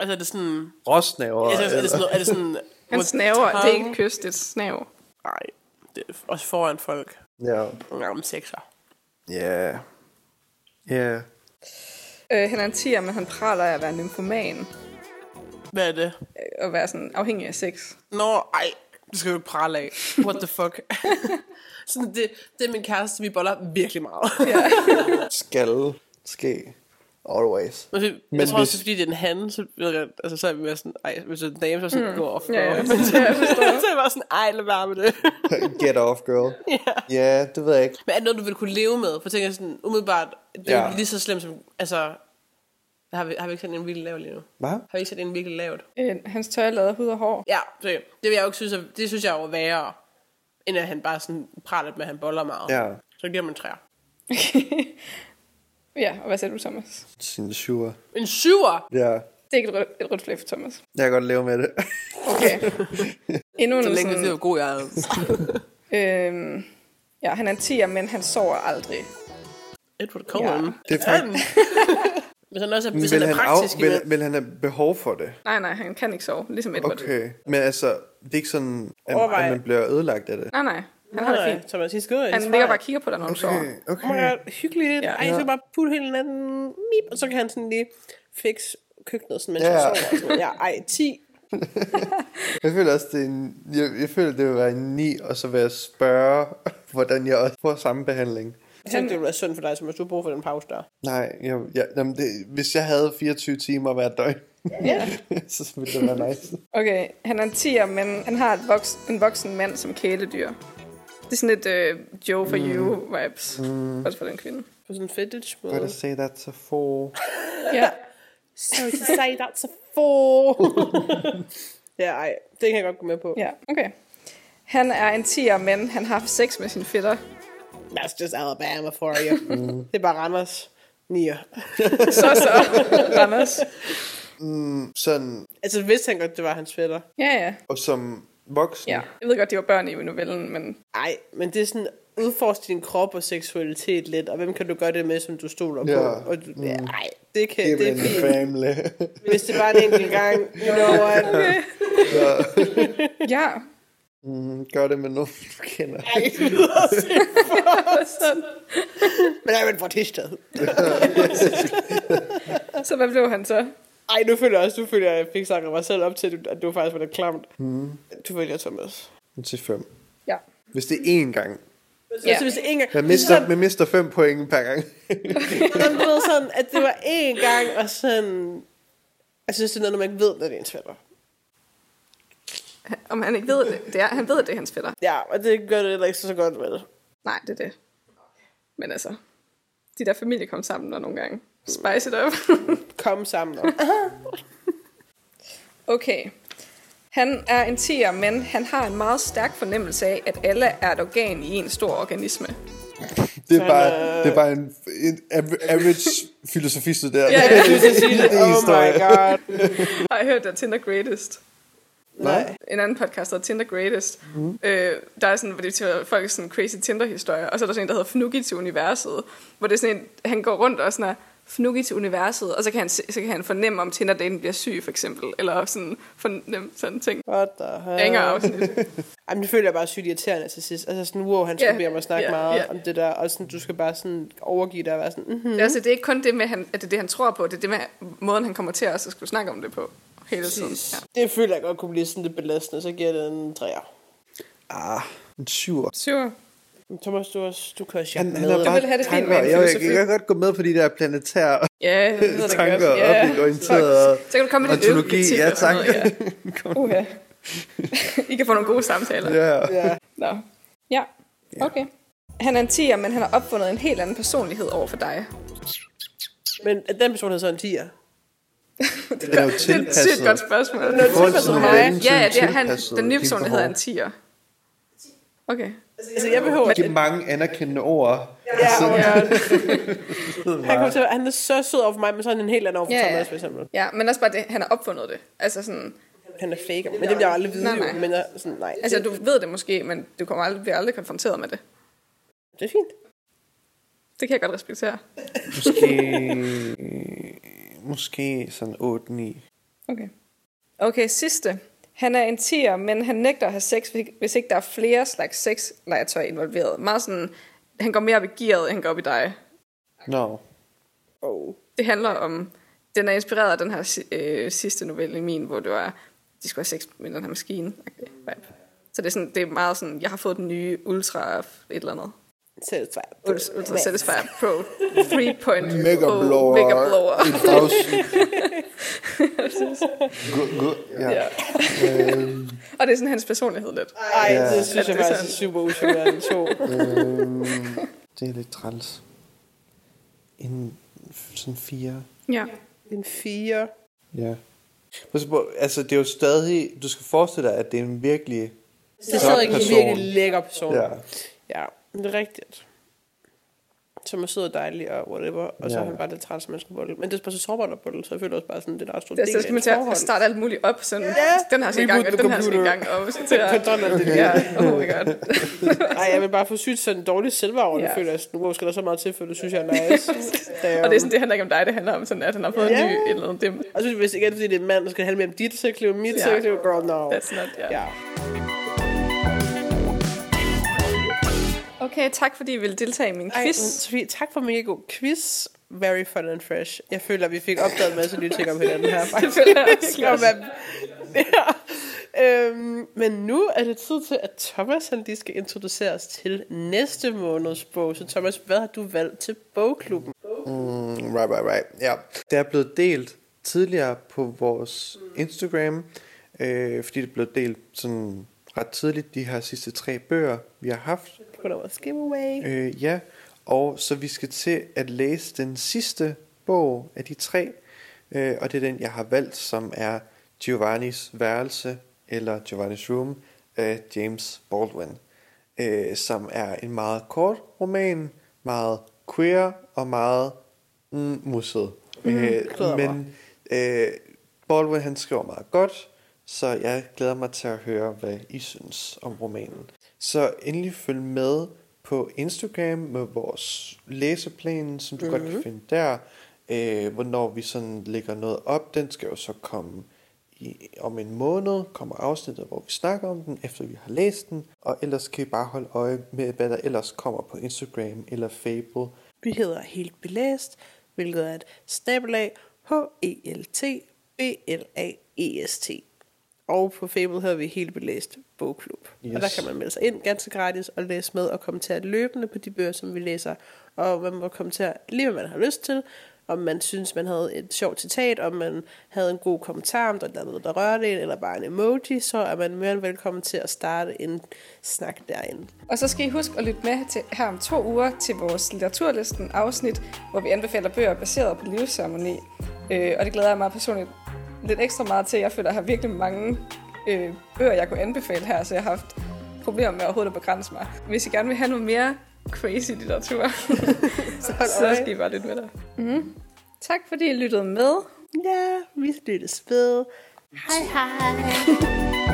Altså, er det sådan... Råsnæver. Altså, er det sådan, er det sådan Han with snaver, det er ikke et kys, det er et snav. Nej, det er også foran folk. Ja. Om sexer. Ja. Ja. Øh, han er en 10'er, men han praler af at være nymfoman. Hvad er det? Øh, Og være sådan afhængig af sex. Nå, ej, det skal du ikke prale af. What the fuck? sådan, det, det er min kæreste, vi boller virkelig meget. Skal ske. Always. Men, jeg Men tror også, hvis- fordi det er en han, så, jeg, altså, så er vi mere sådan, ej, hvis det er en dame, så er det sådan, mm. off. Ja, ja. girl. Men så, så er jeg bare sådan, ej, lad være med det. Get off, girl. Ja, det ved jeg ikke. Men er det noget, du vil kunne leve med? For jeg tænker sådan, umiddelbart, det er Ja. jo lige så slemt som, altså, har vi, har vi ikke set en virkelig lavt lige nu? Hvad? Har vi ikke set en virkelig lavt? Øh, hans tøj er lavet af hud og hår. Ja, så det vil jeg jo ikke synes, er, det synes jeg jo er værre, end at han bare sådan praler med, at han boller meget. Ja. Så giver man træer. Ja, og hvad siger du, Thomas? Sin syver. En syver! Ja. Det er ikke et rødt, et rødt flag for Thomas. Jeg kan godt leve med det. Okay. Endnu Så en længe det er sådan, god, jeg er. øhm, Ja, han er en 10'er, men han sover aldrig. Edward Cullen. Ja. Det er faktisk... Hvis han også er, hvis han Vil er han, praktisk af, vil, vil han have behov for det? Nej, nej, han kan ikke sove, ligesom Edward. Okay. Men altså, det er ikke sådan, at, Overvej. at man bliver ødelagt af det. Nej, nej. Han har det fint. Thomas, he's good. Han ligger bare og kigger på dig, når du sover. Okay, Oh my okay. god, hyggeligt. Ja. Ej, jeg skal bare putte hele anden mip, og så kan han sådan lige fix køkkenet, sådan, mens Ja. jeg sover. sådan. Ja, ej, 10. Jeg føler også, det er en, jeg, jeg føler, det vil være en 9, og så vil jeg spørge, hvordan jeg også får samme behandling. Jeg tænkte, det ville være synd for dig, så hvis du brug for den pause der. Nej, jeg, jeg, jamen det, hvis jeg havde 24 timer hver døgn, Ja. så ville det være nice. Okay, han er en tiger, men han har et voks, en voksen mand som kæledyr. Det er sådan lidt uh, Joe for you vibes. Mm. Også for den kvinde. På sådan en fetish måde. Gotta say that's a four. Ja. So to say that's a four. ja, ej, det kan jeg godt gå med på. ja, okay. Han er en tiger, men han har haft sex med sin fætter. That's just Alabama for you. Det er bare Randers. Nier. Så så, Randers. Sådan, Altså, vidste han godt, det var hans fætter. Ja, ja. og som voksen, Ja, jeg ved godt, de var børn i novellen, men Ej, men det er sådan, udforsk din krop og seksualitet lidt, og hvem kan du gøre det med, som du stoler på? Ja. Og du, ja, ej, det, kan, det det er er fint. family. Hvis det var en enkelt gang, you know what? ja. Mm, gør det med nogen, du kender. Ej, det lyder sindssygt. Men jeg er vel fra Tisted. så hvad blev han så? Ej, nu føler jeg også, du føler, at jeg fik sagt mig selv op til, at du faktisk var lidt klamt. Mm. Du vælger Thomas. Til 5. Ja. Hvis det er én gang. Ja. Altså, hvis det er en gang, Man mister, man mister 5 point per gang. Du ved sådan, at det var én gang, og sådan... Jeg synes, det er noget, når man ikke ved, når det er ens fætter. Om han ikke ved det. det er, han ved, at det er hans fætter. Ja, og det gør det heller ikke så, så godt, vel? Nej, det er det. Men altså, de der familier kom sammen der nogle gange. Spice it up. Kom sammen. Okay. Han er en tiger, men han har en meget stærk fornemmelse af, at alle er et organ i en stor organisme. Det Så er bare, han, øh, det er bare en, en av- average filosofistuderende. Ja, ja. Jeg synes, sige det. Det er Oh my god. Har jeg hørt, at Tinder Greatest? Nej. En anden podcast, der hedder Tinder Greatest. Mm. Øh, der er sådan, hvor de tager folk sådan crazy Tinder-historier. Og så er der sådan en, der hedder Fnugi til universet. Hvor det er sådan en, han går rundt og sådan er, Fnugi til universet. Og så kan han, så kan han fornemme, om Tinder-daten bliver syg, for eksempel. Eller sådan fornemme sådan ting. What the hell? Ingen afsnit. Jamen, det føler jeg bare sygt irriterende til sidst. Altså sådan, wow, han skulle Ja, bede om at snakke ja, meget ja. om det der. Og sådan, du skal bare sådan overgive dig og være sådan, mm-hmm. Mm. Altså, det er ikke kun det med, han, at det er det, han tror på. Det er det med måden, han kommer til at også skulle snakke om det på. Hele tiden. Ja. Det føler jeg godt kunne blive sådan lidt belastende, så giver det en træer. Ah, en syver. Sure. Thomas, du, også, du kan også Han, han Du bare vil have det fint med Jeg, jeg, jeg, kan godt gå med på de der planetære Ja, jeg ved det tanker, godt. Ja. objektorienterede Så kan du komme med lidt økopolitik Ja, sådan noget, tak. Ja. Uh, ja. I kan få nogle gode samtaler. Ja. Ja. Nå. Ja, okay. Han er en tiger, men han har opfundet en helt anden personlighed over for dig. Men er den person hedder så en tiger. Det er jo Det er et godt spørgsmål. Forhold til tilpasset mig. Ja, er ja, det det er han, den nye dine personlighed behov. er en tiger. Okay. Altså, jeg behøver... Giv mange anerkendende ord. Ja, Ja, han, kommer til, at- han er så sød over for mig, men så er han en helt anden over for Ja. Thomas, for eksempel. ja, men også bare det, han har opfundet det. Altså sådan, Han er fake, men det bliver jeg aldrig vide, Nej, jo. nej. Men jeg, sådan, nej, altså det, du ved det måske, men du kommer aldrig, bliver aldrig konfronteret med det. det er fint. Det kan jeg godt respektere. Måske, måske sådan 8-9. Okay. Okay, sidste. Han er en tiger, men han nægter at have sex, hvis ikke der er flere slags sexlegetøj involveret. Meget sådan, han går mere op i gearet, end han går op i dig. Nå. Oh. Det handler om, den er inspireret af den her øh, sidste novelle i min, hvor det var, de skulle have sex med den her maskine. Okay. Så det er, sådan, det er meget sådan, jeg har fået den nye Ultra et eller andet. Satisfied. Ultra, Ultra Pro 3.0 Mega blower. Mega blower. Et bags- Good, good. Ja. Ja. Og det er sådan hans personlighed lidt. Ej, Ja. det synes jeg det er faktisk er sådan. super usikkert. To. Øhm, det er lidt træls. En sådan fire. Ja. En fire. Ja. Altså, det er jo stadig... Du skal forestille dig, at det er en virkelig... Det er stadig en virkelig lækker person. Ja. Ja, det er rigtigt. Som er sød og dejlig og whatever. Og så Ja. er han bare lidt træt, som man skal bolle. Men det er bare så sårbart at bolle, så jeg føler også bare sådan, det er en ret stor Det, del så af skal man til at starte alt muligt op. Sådan, Ja. Den her skal i gang, og den her skal i gang. Og skal til at... Det. Ja, oh my god. Nej, jeg vil bare få sygt sådan dårlig selvvarv, det føler jeg wow, skal der så meget til, for det synes jeg er nice. Og det er sådan, det handler ikke om dig, det handler om sådan, at han har fået Ja. en ny et eller andet. Det, Og så hvis ikke er det, fordi det er en mand, så skal handle mere om dit sexliv, mit Ja. sexliv, girl, no. that's not, ja. Ja. Okay, tak fordi I ville deltage i min Ej, quiz. Sofie, tak for en mega god quiz. Very fun and fresh. Jeg føler, at vi fik opdaget en masse nye ting om hinanden her. Det føler jeg også. Ja. øhm, men nu er det tid til, at Thomas han lige skal introducere os til næste måneds bog. Så Thomas, hvad har du valgt til bogklubben? Mm, right, right, right. Ja. Det er blevet delt tidligere på vores Instagram, øh, fordi det blev delt sådan ret tidligt, de her sidste tre bøger, vi har haft. På grund af vores giveaway. Øh, ja, og så vi skal til at læse den sidste bog af de tre, øh, og det er den, jeg har valgt, som er Giovannis værelse, eller Giovanni's Room, af James Baldwin, øh, som er en meget kort roman, meget queer og meget mm, musset. Mm, øh, men øh, Baldwin han skriver meget godt, så jeg glæder mig til at høre, hvad I synes om romanen. Så endelig følg med på Instagram med vores læseplan, som du mm-hmm. godt kan finde der. Øh, hvornår vi sådan lægger noget op, den skal jo så komme i, om en måned, kommer afsnittet, hvor vi snakker om den, efter vi har læst den. Og ellers kan I bare holde øje med, hvad der ellers kommer på Instagram eller Fable. Vi hedder Helt Belæst, hvilket er et snabelag H-E-L-T-B-L-A-E-S-T. Og på Fable hedder vi Helt Belæst Bogklub. Yes. Og der kan man melde sig ind ganske gratis og læse med og kommentere løbende på de bøger, som vi læser. Og man må kommentere lige, hvad man har lyst til. Om man synes, man havde et sjovt citat, om man havde en god kommentar, om der er noget, der rørte en, eller bare en emoji, så er man mere end velkommen til at starte en snak derinde. Og så skal I huske at lytte med til, her om to uger til vores litteraturlisten afsnit, hvor vi anbefaler bøger baseret på livsceremoni. Øh, og det glæder jeg mig personligt lidt ekstra meget til. Jeg føler, at jeg har virkelig mange øh, bøger, jeg kunne anbefale her, så jeg har haft problemer med overhovedet at begrænse mig. Hvis I gerne vil have noget mere crazy litteratur, så, så skal I bare lytte med der. Mm. Tak fordi I lyttede med. Ja, vi lyttes ved. Hej hej.